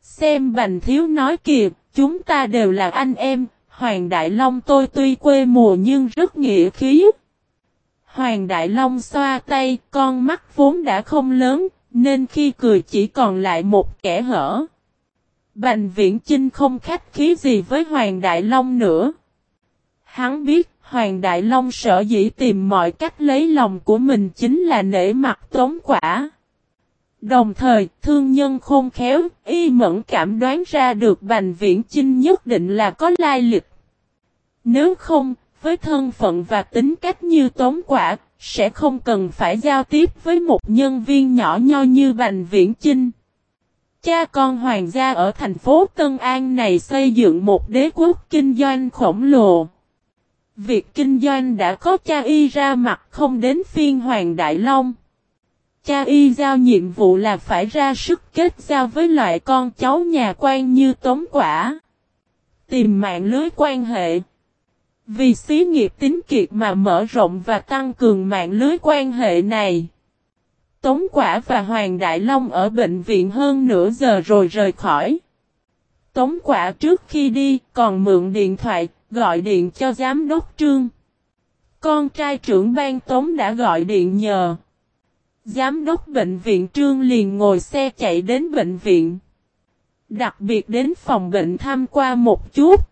Xem Bành Thiếu nói kìa, chúng ta đều là anh em, Hoàng Đại Long tôi tuy quê mùa nhưng rất nghĩa khí. Hoàng Đại Long xoa tay, con mắt vốn đã không lớn, nên khi cười chỉ còn lại một kẻ hở. Bành Viễn Chinh không khách khí gì với Hoàng Đại Long nữa. Hắn biết Hoàng Đại Long sợ dĩ tìm mọi cách lấy lòng của mình chính là nể mặt tống quả. Đồng thời, thương nhân khôn khéo, y mẫn cảm đoán ra được Bành Viễn Chinh nhất định là có lai lịch. Nếu không, với thân phận và tính cách như tốn quả, sẽ không cần phải giao tiếp với một nhân viên nhỏ nho như Bành Viễn Chinh. Cha con hoàng gia ở thành phố Tân An này xây dựng một đế quốc kinh doanh khổng lồ. Việc kinh doanh đã có cha y ra mặt không đến phiên Hoàng Đại Long. Cha y giao nhiệm vụ là phải ra sức kết giao với loại con cháu nhà quan như Tống Quả. Tìm mạng lưới quan hệ. Vì xí nghiệp tính kiệt mà mở rộng và tăng cường mạng lưới quan hệ này. Tống Quả và Hoàng Đại Long ở bệnh viện hơn nửa giờ rồi rời khỏi. Tống Quả trước khi đi còn mượn điện thoại, gọi điện cho giám đốc trương. Con trai trưởng ban Tống đã gọi điện nhờ. Giám đốc bệnh viện trương liền ngồi xe chạy đến bệnh viện. Đặc biệt đến phòng bệnh thăm qua một chút.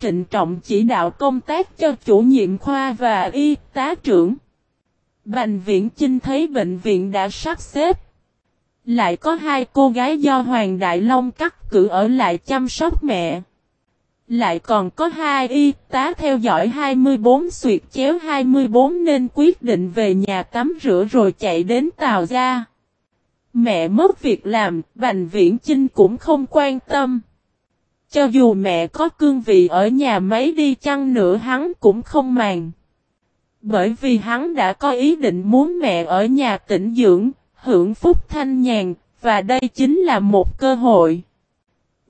Trịnh trọng chỉ đạo công tác cho chủ nhiệm khoa và y tá trưởng. Bành viễn Chinh thấy bệnh viện đã sắp xếp. Lại có hai cô gái do Hoàng Đại Long cắt cử ở lại chăm sóc mẹ. Lại còn có hai y tá theo dõi 24 suyệt chéo 24 nên quyết định về nhà tắm rửa rồi chạy đến Tàu Gia. Mẹ mất việc làm, Bành Viễn Chinh cũng không quan tâm. Cho dù mẹ có cương vị ở nhà máy đi chăng nữa hắn cũng không màng. Bởi vì hắn đã có ý định muốn mẹ ở nhà tĩnh dưỡng, hưởng phúc thanh nhàn, và đây chính là một cơ hội.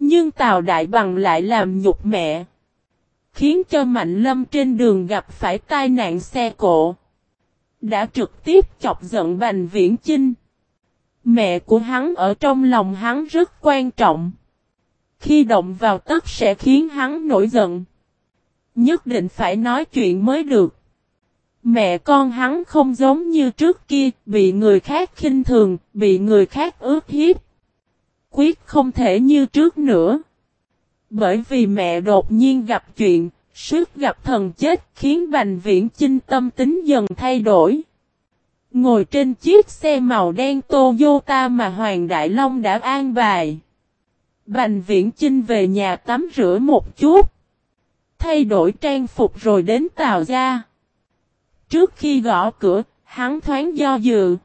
Nhưng Tào Đại Bằng lại làm nhục mẹ. Khiến cho Mạnh Lâm trên đường gặp phải tai nạn xe cộ. Đã trực tiếp chọc giận Bành Viễn Chinh. Mẹ của hắn ở trong lòng hắn rất quan trọng. Khi động vào tất sẽ khiến hắn nổi giận. Nhất định phải nói chuyện mới được. Mẹ con hắn không giống như trước kia, bị người khác khinh thường, bị người khác ước hiếp quyết không thể như trước nữa. Bởi vì mẹ đột nhiên gặp chuyện, suốt gặp thần chết khiến Bành Viễn Chinh tâm tính dần thay đổi. Ngồi trên chiếc xe màu đen Toyota mà Hoàng Đại Long đã an bài. Bành Viễn Chinh về nhà tắm rửa một chút. Thay đổi trang phục rồi đến Tàu Gia. Trước khi gõ cửa, hắn thoáng do dự.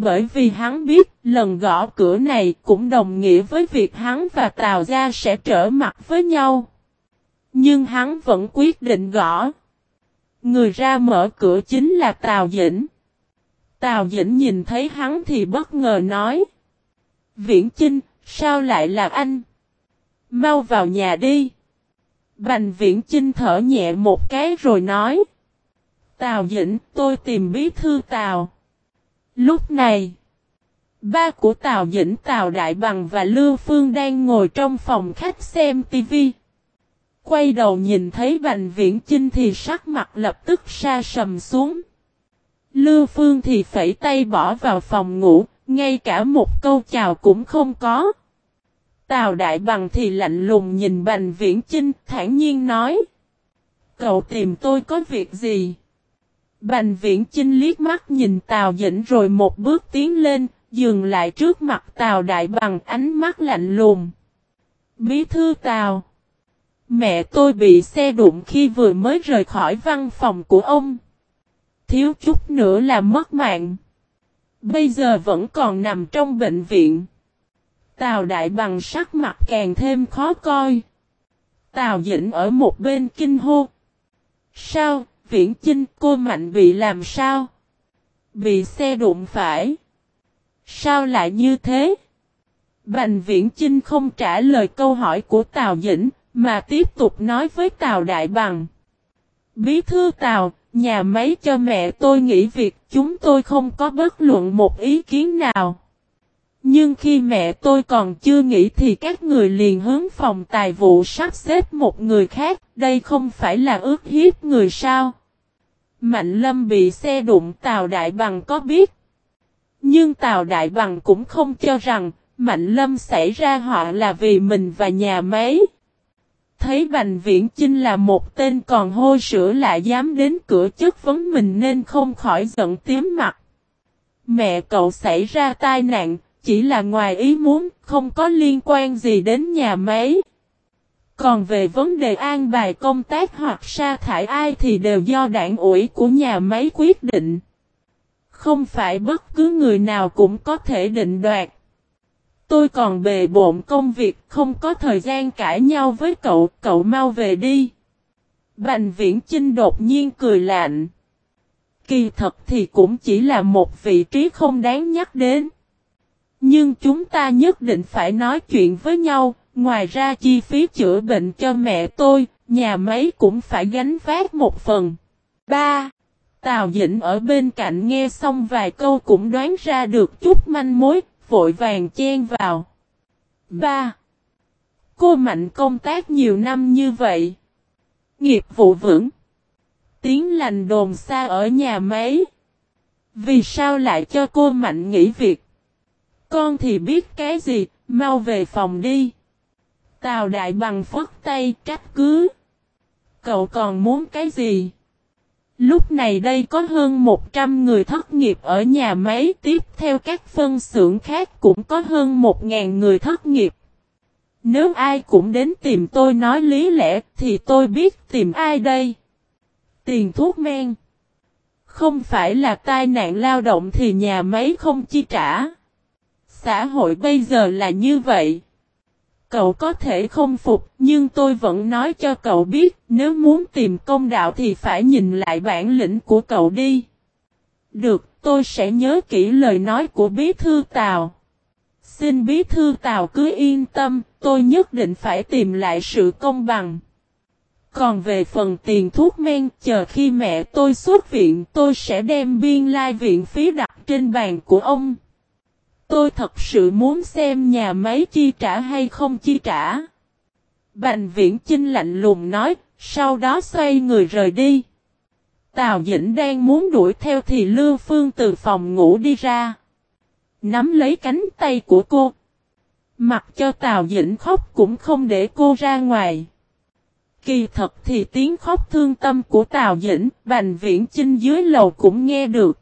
Bởi vì hắn biết lần gõ cửa này cũng đồng nghĩa với việc hắn và Tào Gia sẽ trở mặt với nhau. Nhưng hắn vẫn quyết định gõ. Người ra mở cửa chính là Tào Dĩnh. Tào Dĩnh nhìn thấy hắn thì bất ngờ nói. Viễn Chinh, sao lại là anh? Mau vào nhà đi. Bành Viễn Chinh thở nhẹ một cái rồi nói. Tào Dĩnh, tôi tìm bí thư Tào. Lúc này, ba của Tào Dĩnh Tào Đại Bằng và Lưu Phương đang ngồi trong phòng khách xem tivi. Quay đầu nhìn thấy Bành Viễn Chinh thì sắc mặt lập tức sa sầm xuống. Lưu Phương thì phẩy tay bỏ vào phòng ngủ, ngay cả một câu chào cũng không có. Tào Đại Bằng thì lạnh lùng nhìn Bành Viễn Chinh, thản nhiên nói. Cậu tìm tôi có việc gì? Bành Viễn Chinh liếc mắt nhìn Tào Dĩnh rồi một bước tiến lên, dừng lại trước mặt Tào Đại Bằng ánh mắt lạnh lùng. Bí thư Tào. Mẹ tôi bị xe đụng khi vừa mới rời khỏi văn phòng của ông. Thiếu chút nữa là mất mạng. Bây giờ vẫn còn nằm trong bệnh viện. Tào Đại Bằng sắc mặt càng thêm khó coi. Tào Dĩnh ở một bên kinh hô. Sao, Viễn Chinh cô Mạnh bị làm sao? Bị xe đụng phải. Sao lại như thế? Bành Viễn Chinh không trả lời câu hỏi của Tào Dĩnh, mà tiếp tục nói với Tào Đại Bằng. Bí thư Tào, nhà máy cho mẹ tôi nghỉ việc, chúng tôi không có bất luận một ý kiến nào. Nhưng khi mẹ tôi còn chưa nghĩ thì các người liền hướng phòng tài vụ sắp xếp một người khác, đây không phải là ước hiếp người sao. Mạnh Lâm bị xe đụng Tào Đại Bằng có biết. Nhưng Tào Đại Bằng cũng không cho rằng Mạnh Lâm xảy ra họ là vì mình và nhà máy. Thấy Bành Viễn Chinh là một tên còn hôi sữa lại dám đến cửa chất vấn mình nên không khỏi giận tím mặt. Mẹ cậu xảy ra tai nạn, chỉ là ngoài ý muốn, không có liên quan gì đến nhà máy. Còn về vấn đề an bài công tác hoặc sa thải ai thì đều do đảng ủy của nhà máy quyết định. Không phải bất cứ người nào cũng có thể định đoạt. Tôi còn bề bộn công việc không có thời gian cãi nhau với cậu, cậu mau về đi. Bành viễn Trinh đột nhiên cười lạnh. Kỳ thật thì cũng chỉ là một vị trí không đáng nhắc đến. Nhưng chúng ta nhất định phải nói chuyện với nhau, ngoài ra chi phí chữa bệnh cho mẹ tôi, nhà máy cũng phải gánh vác một phần. 3. Tào Dĩnh ở bên cạnh nghe xong vài câu cũng đoán ra được chút manh mối, vội vàng chen vào. 3. Cô Mạnh công tác nhiều năm như vậy. Nghiệp vụ vững. Tiếng lành đồn xa ở nhà máy. Vì sao lại cho cô Mạnh nghỉ việc? Con thì biết cái gì, mau về phòng đi. Tào Đại Bằng phất tay trách cứ. Cậu còn muốn cái gì? Lúc này đây có hơn 100 người thất nghiệp ở nhà máy tiếp theo các phân xưởng khác cũng có hơn 1.000 người thất nghiệp. Nếu ai cũng đến tìm tôi nói lý lẽ thì tôi biết tìm ai đây. Tiền thuốc men. Không phải là tai nạn lao động thì nhà máy không chi trả. Xã hội bây giờ là như vậy. Cậu có thể không phục, nhưng tôi vẫn nói cho cậu biết, nếu muốn tìm công đạo thì phải nhìn lại bản lĩnh của cậu đi. Được, tôi sẽ nhớ kỹ lời nói của bí thư Tào. Xin bí thư Tào cứ yên tâm, tôi nhất định phải tìm lại sự công bằng. Còn về phần tiền thuốc men, chờ khi mẹ tôi xuất viện, tôi sẽ đem biên lai viện phí đặt trên bàn của ông. Tôi thật sự muốn xem nhà máy chi trả hay không chi trả. Bành viễn Chinh lạnh lùng nói, sau đó xoay người rời đi. Tào Dĩnh đang muốn đuổi theo thì Lưu Phương từ phòng ngủ đi ra. Nắm lấy cánh tay của cô. Mặc cho Tào Dĩnh khóc cũng không để cô ra ngoài. Kỳ thật thì tiếng khóc thương tâm của Tào Dĩnh, Bành Viễn Chinh dưới lầu cũng nghe được.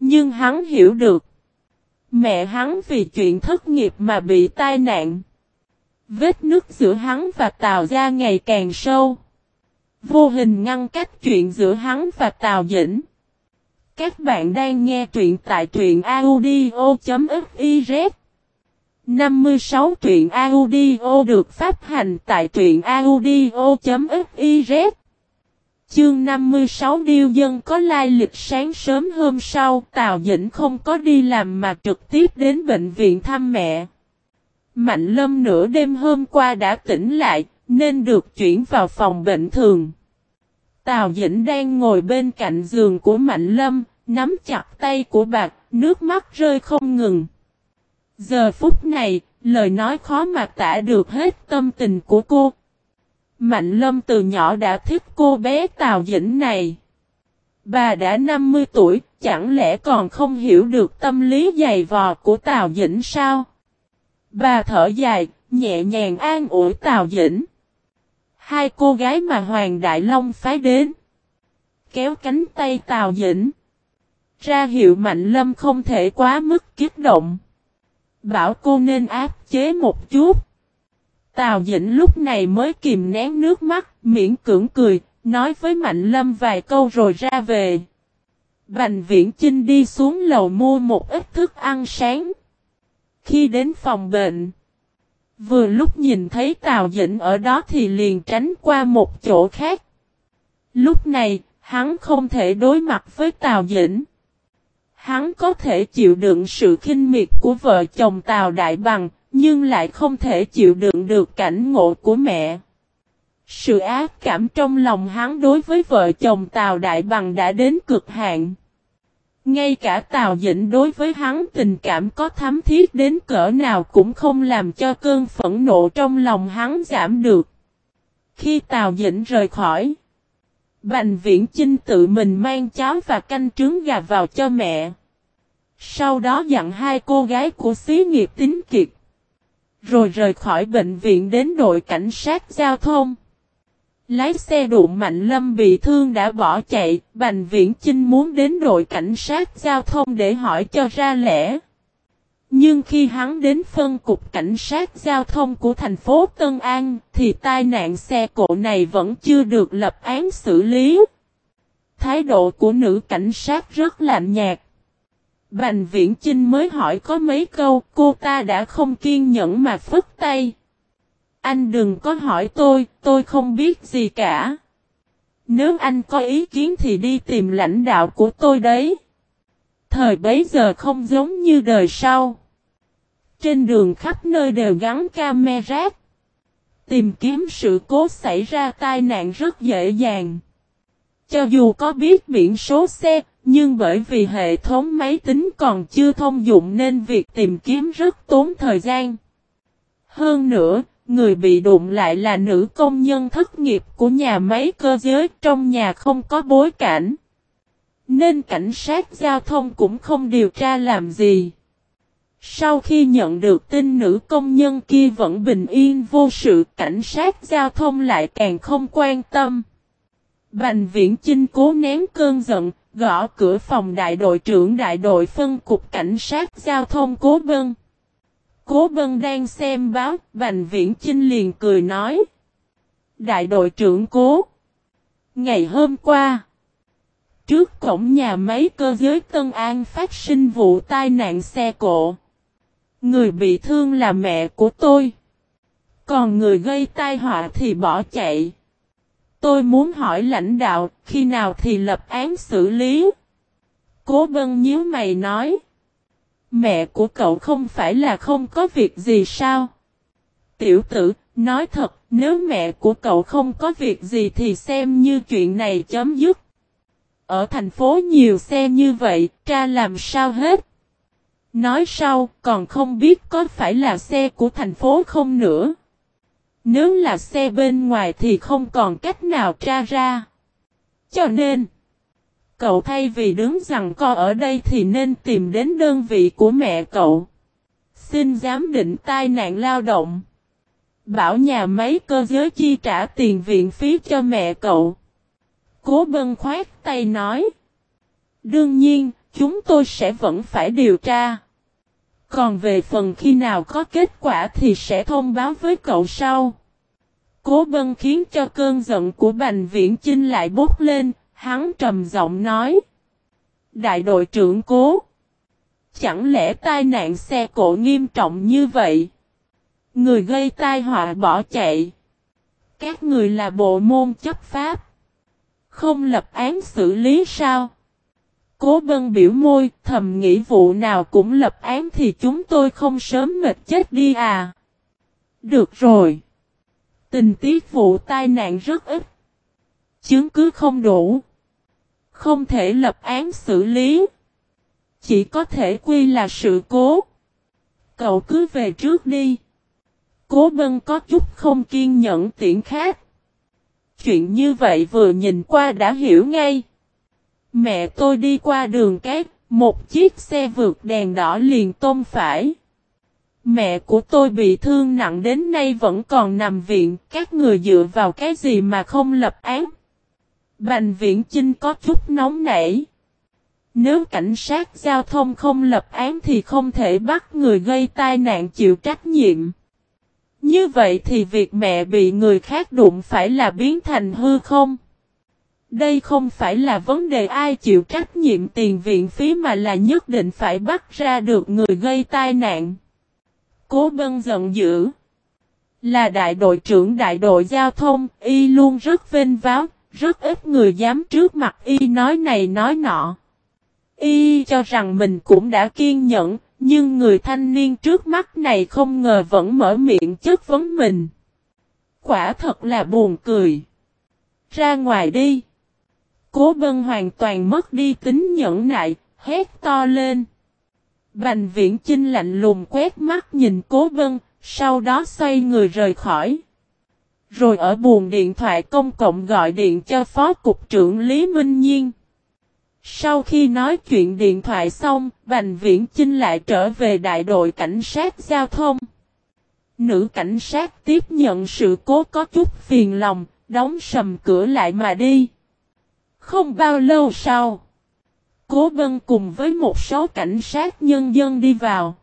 Nhưng hắn hiểu được. Mẹ hắn vì chuyện thất nghiệp mà bị tai nạn. Vết nước giữa hắn và Tào ra ngày càng sâu. Vô hình ngăn cách chuyện giữa hắn và Tào Dĩnh. Các bạn đang nghe truyện tại truyện audio.fiz 56 truyện audio được phát hành tại truyện audio.fiz Chương 56 Điêu dân có lai lịch sáng sớm hôm sau, Tào Dĩnh không có đi làm mà trực tiếp đến bệnh viện thăm mẹ. Mạnh Lâm nửa đêm hôm qua đã tỉnh lại, nên được chuyển vào phòng bệnh thường. Tào Dĩnh đang ngồi bên cạnh giường của Mạnh Lâm, nắm chặt tay của bạc, nước mắt rơi không ngừng. Giờ phút này, lời nói khó mà tả được hết tâm tình của cô. Mạnh Lâm từ nhỏ đã thích cô bé Tào Dĩnh này. Bà đã 50 tuổi, chẳng lẽ còn không hiểu được tâm lý dày vò của Tào Dĩnh sao? Bà thở dài, nhẹ nhàng an ủi Tào Dĩnh. Hai cô gái mà Hoàng Đại Long phái đến. Kéo cánh tay Tào Dĩnh. Ra hiệu Mạnh Lâm không thể quá mức kích động. Bảo cô nên áp chế một chút. Tào Dĩnh lúc này mới kìm nén nước mắt, miễn cưỡng cười, nói với Mạnh Lâm vài câu rồi ra về. Bành Viễn Chinh đi xuống lầu mua một ít thức ăn sáng. Khi đến phòng bệnh, vừa lúc nhìn thấy Tào Dĩnh ở đó thì liền tránh qua một chỗ khác. Lúc này, hắn không thể đối mặt với Tào Dĩnh. Hắn có thể chịu đựng sự khinh miệt của vợ chồng Tào Đại Bằng, nhưng lại không thể chịu đựng được cảnh ngộ của mẹ. Sự ác cảm trong lòng hắn đối với vợ chồng Tào Đại Bằng đã đến cực hạn. Ngay cả Tào Dĩnh đối với hắn tình cảm có thắm thiết đến cỡ nào cũng không làm cho cơn phẫn nộ trong lòng hắn giảm được. Khi Tào Dĩnh rời khỏi, Bành Viễn Chinh tự mình mang cháo và canh trứng gà vào cho mẹ. Sau đó dặn hai cô gái của xí nghiệp tính kiệt. Rồi rời khỏi bệnh viện đến đội cảnh sát giao thông. Lái xe đụng Mạnh Lâm bị thương đã bỏ chạy, Bành Viễn Chinh muốn đến đội cảnh sát giao thông để hỏi cho ra lẽ. Nhưng khi hắn đến phân cục cảnh sát giao thông của thành phố Tân An, thì tai nạn xe cộ này vẫn chưa được lập án xử lý. Thái độ của nữ cảnh sát rất lạnh nhạt. Bành Viễn Chinh mới hỏi có mấy câu, cô ta đã không kiên nhẫn mà phức tay. Anh đừng có hỏi tôi, tôi không biết gì cả. Nếu anh có ý kiến thì đi tìm lãnh đạo của tôi đấy. Thời bấy giờ không giống như đời sau. Trên đường khắp nơi đều gắn camera. Tìm kiếm sự cố xảy ra tai nạn rất dễ dàng. Cho dù có biết biển số xe, nhưng bởi vì hệ thống máy tính còn chưa thông dụng nên việc tìm kiếm rất tốn thời gian. Hơn nữa, người bị đụng lại là nữ công nhân thất nghiệp của nhà máy cơ giới trong nhà không có bối cảnh. Nên cảnh sát giao thông cũng không điều tra làm gì. Sau khi nhận được tin nữ công nhân kia vẫn bình yên vô sự cảnh sát giao thông lại càng không quan tâm. Bành viễn chinh cố nén cơn giận, gõ cửa phòng đại đội trưởng đại đội phân cục cảnh sát giao thông Cố Bân. Cố Bân đang xem báo, Bành Viễn Chinh liền cười nói. Đại đội trưởng Cố. Ngày hôm qua, trước cổng nhà máy cơ giới Tân An phát sinh vụ tai nạn xe cộ. Người bị thương là mẹ của tôi. Còn người gây tai họa thì bỏ chạy. Tôi muốn hỏi lãnh đạo, khi nào thì lập án xử lý? Cố bân nhíu mày nói. Mẹ của cậu không phải là không có việc gì sao? Tiểu tử, nói thật, nếu mẹ của cậu không có việc gì thì xem như chuyện này chấm dứt. Ở thành phố nhiều xe như vậy, tra làm sao hết? Nói sau, còn không biết có phải là xe của thành phố không nữa. Nếu là xe bên ngoài thì không còn cách nào tra ra. Cho nên, cậu thay vì đứng rằng co ở đây thì nên tìm đến đơn vị của mẹ cậu. Xin giám định tai nạn lao động. Bảo nhà máy cơ giới chi trả tiền viện phí cho mẹ cậu. Cố bân khoát tay nói. Đương nhiên, chúng tôi sẽ vẫn phải điều tra. Còn về phần khi nào có kết quả thì sẽ thông báo với cậu sau. Cố bân khiến cho cơn giận của Bành Viễn Chinh lại bốc lên, hắn trầm giọng nói. Đại đội trưởng cố. Chẳng lẽ tai nạn xe cộ nghiêm trọng như vậy? Người gây tai họa bỏ chạy. Các người là bộ môn chấp pháp. Không lập án xử lý sao? Cố bân biểu môi, thầm nghĩ vụ nào cũng lập án thì chúng tôi không sớm mệt chết đi à. Được rồi. Tình tiết vụ tai nạn rất ít. Chứng cứ không đủ. Không thể lập án xử lý. Chỉ có thể quy là sự cố. Cậu cứ về trước đi. Cố bân có chút không kiên nhẫn tiện khác. Chuyện như vậy vừa nhìn qua đã hiểu ngay. Mẹ tôi đi qua đường cát, một chiếc xe vượt đèn đỏ liền tông phải. Mẹ của tôi bị thương nặng đến nay vẫn còn nằm viện, các người dựa vào cái gì mà không lập án. Bành viễn Chinh có chút nóng nảy. Nếu cảnh sát giao thông không lập án thì không thể bắt người gây tai nạn chịu trách nhiệm. Như vậy thì việc mẹ bị người khác đụng phải là biến thành hư không? Đây không phải là vấn đề ai chịu trách nhiệm tiền viện phí mà là nhất định phải bắt ra được người gây tai nạn. Cố bân giận dữ. Là đại đội trưởng đại đội giao thông, y luôn rất vinh váo, rất ít người dám trước mặt y nói này nói nọ. Y cho rằng mình cũng đã kiên nhẫn, nhưng người thanh niên trước mắt này không ngờ vẫn mở miệng chất vấn mình. Quả thật là buồn cười. Ra ngoài đi. Cố bân hoàn toàn mất đi tính nhẫn nại, hét to lên. Bành viễn chinh lạnh lùng quét mắt nhìn cố bân, sau đó xoay người rời khỏi. Rồi ở buồn điện thoại công cộng gọi điện cho phó cục trưởng Lý Minh Nhiên. Sau khi nói chuyện điện thoại xong, Bành Viễn Chinh lại trở về đại đội cảnh sát giao thông. Nữ cảnh sát tiếp nhận sự cố có chút phiền lòng, đóng sầm cửa lại mà đi. Không bao lâu sau, Cố Vân cùng với một số cảnh sát nhân dân đi vào.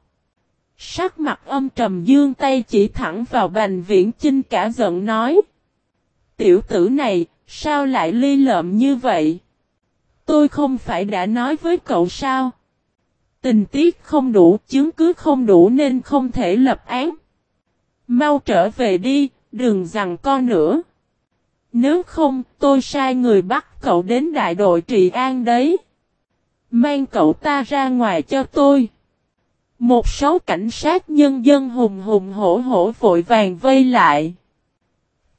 Sắc mặt âm trầm dương tay chỉ thẳng vào Bành Viễn Chinh cả giận nói. Tiểu tử này, sao lại ly lợm như vậy? Tôi không phải đã nói với cậu sao? Tình tiết không đủ, chứng cứ không đủ nên không thể lập án. Mau trở về đi, đừng rằng con nữa. Nếu không, tôi sai người bắt cậu đến đại đội trị an đấy. Mang cậu ta ra ngoài cho tôi. Một số cảnh sát nhân dân hùng hùng hổ hổ vội vàng vây lại.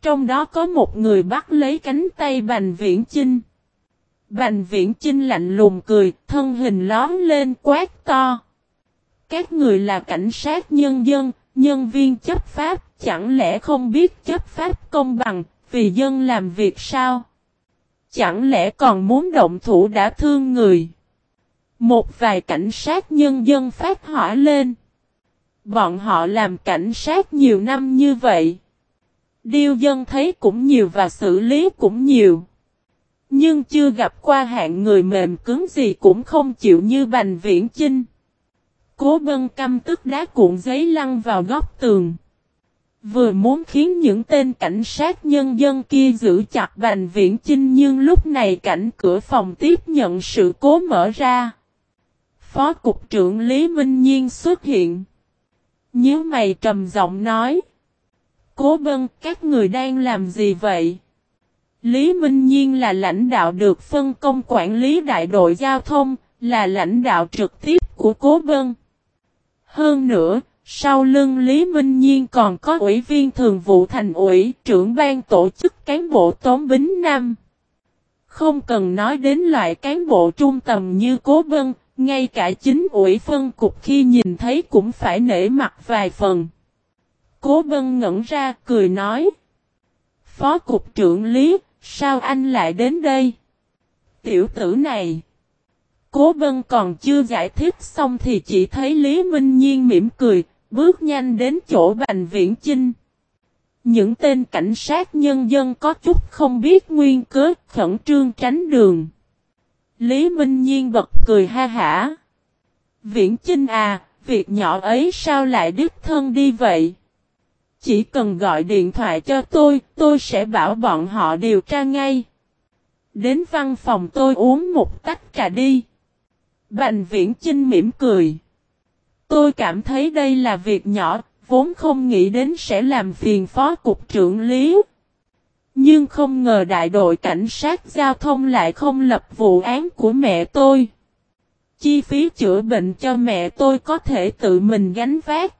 Trong đó có một người bắt lấy cánh tay Bành Viễn Chinh. Bành Viễn Chinh lạnh lùng cười, thân hình lón lên quát to. Các người là cảnh sát nhân dân, nhân viên chấp pháp, chẳng lẽ không biết chấp pháp công bằng, vì dân làm việc sao? Chẳng lẽ còn muốn động thủ đã thương người? Một vài cảnh sát nhân dân phát hỏa lên. Bọn họ làm cảnh sát nhiều năm như vậy. Điều dân thấy cũng nhiều và xử lý cũng nhiều. Nhưng chưa gặp qua hạng người mềm cứng gì cũng không chịu như Bành Viễn Chinh. Cố bân căm tức đá cuộn giấy lăn vào góc tường. Vừa muốn khiến những tên cảnh sát nhân dân kia giữ chặt Bành Viễn Chinh nhưng lúc này cảnh cửa phòng tiếp nhận sự cố mở ra. Phó Cục trưởng Lý Minh Nhiên xuất hiện. Nhớ mày trầm giọng nói. Cố bân các người đang làm gì vậy? Lý Minh Nhiên là lãnh đạo được phân công quản lý đại đội giao thông, là lãnh đạo trực tiếp của Cố Bân. Hơn nữa, sau lưng Lý Minh Nhiên còn có ủy viên thường vụ thành ủy, trưởng ban tổ chức cán bộ Tống Bính Nam. Không cần nói đến loại cán bộ trung tầm như Cố Bân, ngay cả chính ủy phân cục khi nhìn thấy cũng phải nể mặt vài phần. Cố Bân ngẩn ra cười nói. Phó cục trưởng Lý, sao anh lại đến đây? Tiểu tử này. Cố Vân còn chưa giải thích xong thì chỉ thấy Lý Minh Nhiên mỉm cười, bước nhanh đến chỗ Bành Viễn Chinh. Những tên cảnh sát nhân dân có chút không biết nguyên cớ, khẩn trương tránh đường. Lý Minh Nhiên bật cười ha hả. Viễn Chinh à, việc nhỏ ấy sao lại đứt thân đi vậy? Chỉ cần gọi điện thoại cho tôi, tôi sẽ bảo bọn họ điều tra ngay. Đến văn phòng tôi uống một tách trà đi. Bành viễn Chinh mỉm cười. Tôi cảm thấy đây là việc nhỏ, vốn không nghĩ đến sẽ làm phiền phó cục trưởng lý. Nhưng không ngờ đại đội cảnh sát giao thông lại không lập vụ án của mẹ tôi. Chi phí chữa bệnh cho mẹ tôi có thể tự mình gánh vác.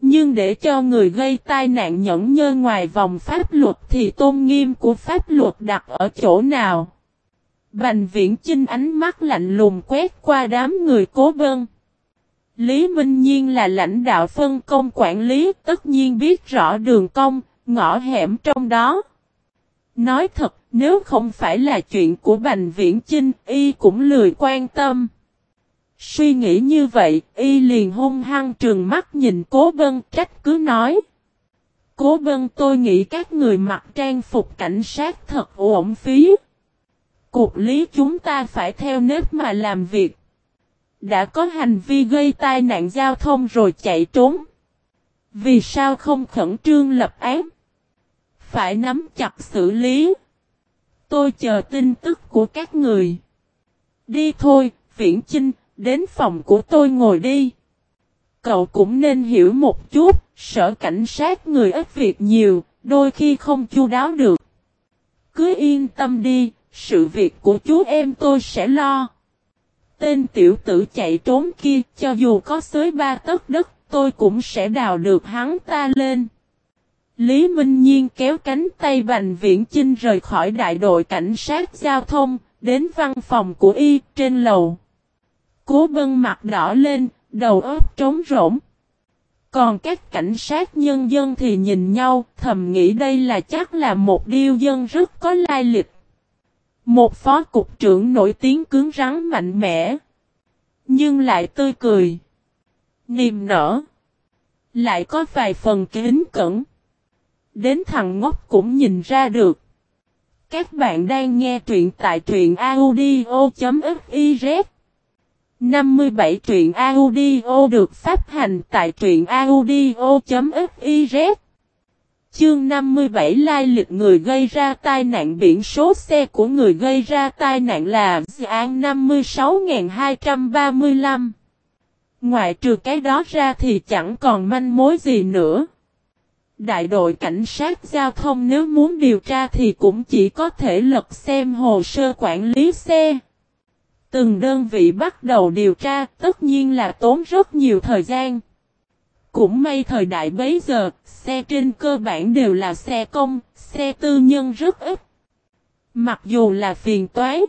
Nhưng để cho người gây tai nạn nhẫn nhơ ngoài vòng pháp luật thì tôn nghiêm của pháp luật đặt ở chỗ nào? Bành viễn chinh ánh mắt lạnh lùng quét qua đám người cố bơn. Lý Minh Nhiên là lãnh đạo phân công quản lý tất nhiên biết rõ đường công, ngõ hẻm trong đó. Nói thật, nếu không phải là chuyện của Bành Viễn Chinh, y cũng lười quan tâm. Suy nghĩ như vậy, y liền hung hăng trừng mắt nhìn cố vân trách cứ nói. Cố vân tôi nghĩ các người mặc trang phục cảnh sát thật ổn phí. Cuộc lý chúng ta phải theo nếp mà làm việc. Đã có hành vi gây tai nạn giao thông rồi chạy trốn. Vì sao không khẩn trương lập án? Phải nắm chặt xử lý. Tôi chờ tin tức của các người. Đi thôi, Viễn Chinh, Đến phòng của tôi ngồi đi. Cậu cũng nên hiểu một chút, sở cảnh sát người ít việc nhiều, đôi khi không chu đáo được. Cứ yên tâm đi, sự việc của chú em tôi sẽ lo. Tên tiểu tử chạy trốn kia, cho dù có xới ba tấc đất, tôi cũng sẽ đào được hắn ta lên. Lý Minh Nhiên kéo cánh tay Bành Viễn Chinh rời khỏi đại đội cảnh sát giao thông, đến văn phòng của y trên lầu. Cố bân mặt đỏ lên, đầu óc trống rỗng. Còn các cảnh sát nhân dân thì nhìn nhau, thầm nghĩ đây là chắc là một điêu dân rất có lai lịch. Một phó cục trưởng nổi tiếng cứng rắn mạnh mẽ. Nhưng lại tươi cười. Niềm nở. Lại có vài phần kính cẩn. Đến thằng ngốc cũng nhìn ra được. Các bạn đang nghe truyện tại truyện audio.fiz 57 truyện audio được phát hành tại truyện audio.fiz Chương 57 lai lịch người gây ra tai nạn biển số xe của người gây ra tai nạn là An 56235 Ngoài trừ cái đó ra thì chẳng còn manh mối gì nữa. Đại đội cảnh sát giao thông nếu muốn điều tra thì cũng chỉ có thể lật xem hồ sơ quản lý xe. Từng đơn vị bắt đầu điều tra, tất nhiên là tốn rất nhiều thời gian. Cũng may thời đại bấy giờ, xe trên cơ bản đều là xe công, xe tư nhân rất ít. Mặc dù là phiền toái,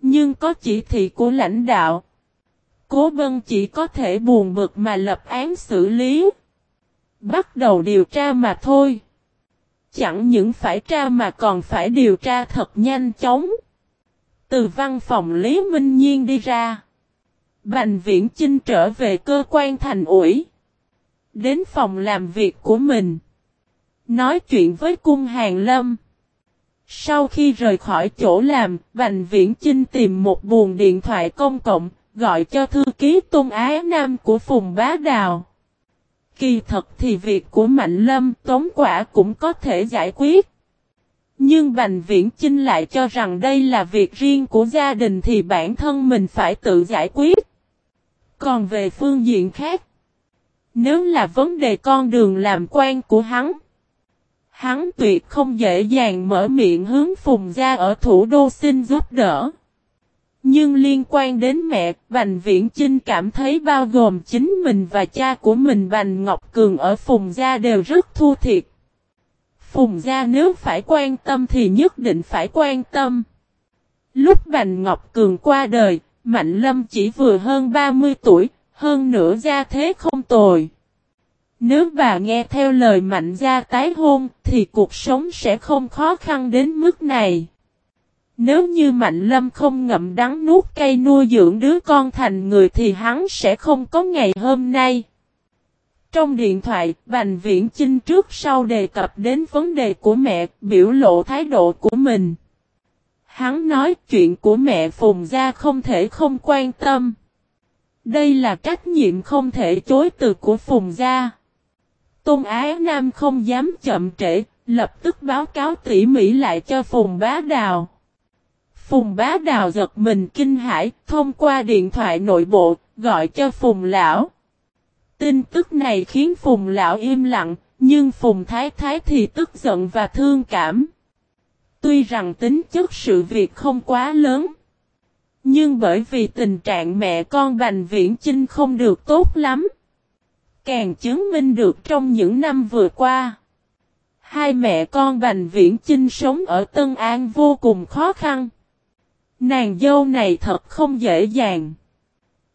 nhưng có chỉ thị của lãnh đạo. Cố Vân chỉ có thể buồn bực mà lập án xử lý. Bắt đầu điều tra mà thôi. Chẳng những phải tra mà còn phải điều tra thật nhanh chóng. Từ văn phòng Lý Minh Nhiên đi ra. Bành viễn Chinh trở về cơ quan thành ủi. Đến phòng làm việc của mình. Nói chuyện với cung hàng lâm. Sau khi rời khỏi chỗ làm, Bành Viễn Chinh tìm một buồng điện thoại công cộng, gọi cho thư ký Tôn Á Nam của Phùng Bá Đào. Kỳ thật thì việc của Mạnh Lâm, Tống Quả cũng có thể giải quyết. Nhưng Bành Viễn Chinh lại cho rằng đây là việc riêng của gia đình thì bản thân mình phải tự giải quyết. Còn về phương diện khác, nếu là vấn đề con đường làm quan của hắn, hắn tuyệt không dễ dàng mở miệng hướng Phùng Gia ở thủ đô xin giúp đỡ. Nhưng liên quan đến mẹ, Bành Viễn Chinh cảm thấy bao gồm chính mình và cha của mình Bành Ngọc Cường ở Phùng Gia đều rất thua thiệt. Phùng gia nếu phải quan tâm thì nhất định phải quan tâm. Lúc Bành Ngọc Cường qua đời, Mạnh Lâm chỉ vừa hơn 30 tuổi, hơn nữa gia thế không tồi. Nếu bà nghe theo lời Mạnh gia tái hôn thì cuộc sống sẽ không khó khăn đến mức này. Nếu như Mạnh Lâm không ngậm đắng nuốt cây nuôi dưỡng đứa con thành người thì hắn sẽ không có ngày hôm nay. Trong điện thoại, Bành Viễn Chinh trước sau đề cập đến vấn đề của mẹ, biểu lộ thái độ của mình. Hắn nói chuyện của mẹ Phùng Gia không thể không quan tâm. Đây là trách nhiệm không thể chối từ của Phùng Gia. Tôn Á Nam không dám chậm trễ, lập tức báo cáo tỉ mỉ lại cho Phùng Bá Đào. Phùng Bá Đào giật mình kinh hãi, thông qua điện thoại nội bộ, gọi cho Phùng Lão. Tin tức này khiến Phùng Lão im lặng, nhưng Phùng Thái Thái thì tức giận và thương cảm. Tuy rằng tính chất sự việc không quá lớn. Nhưng bởi vì tình trạng mẹ con Bành Viễn Chinh không được tốt lắm. Càng chứng minh được trong những năm vừa qua. Hai mẹ con Bành Viễn Chinh sống ở Tân An vô cùng khó khăn. Nàng dâu này thật không dễ dàng.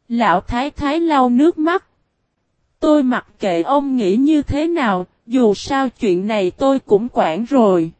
Lão Thái Thái lau nước mắt. Tôi mặc kệ ông nghĩ như thế nào, dù sao chuyện này tôi cũng quản rồi.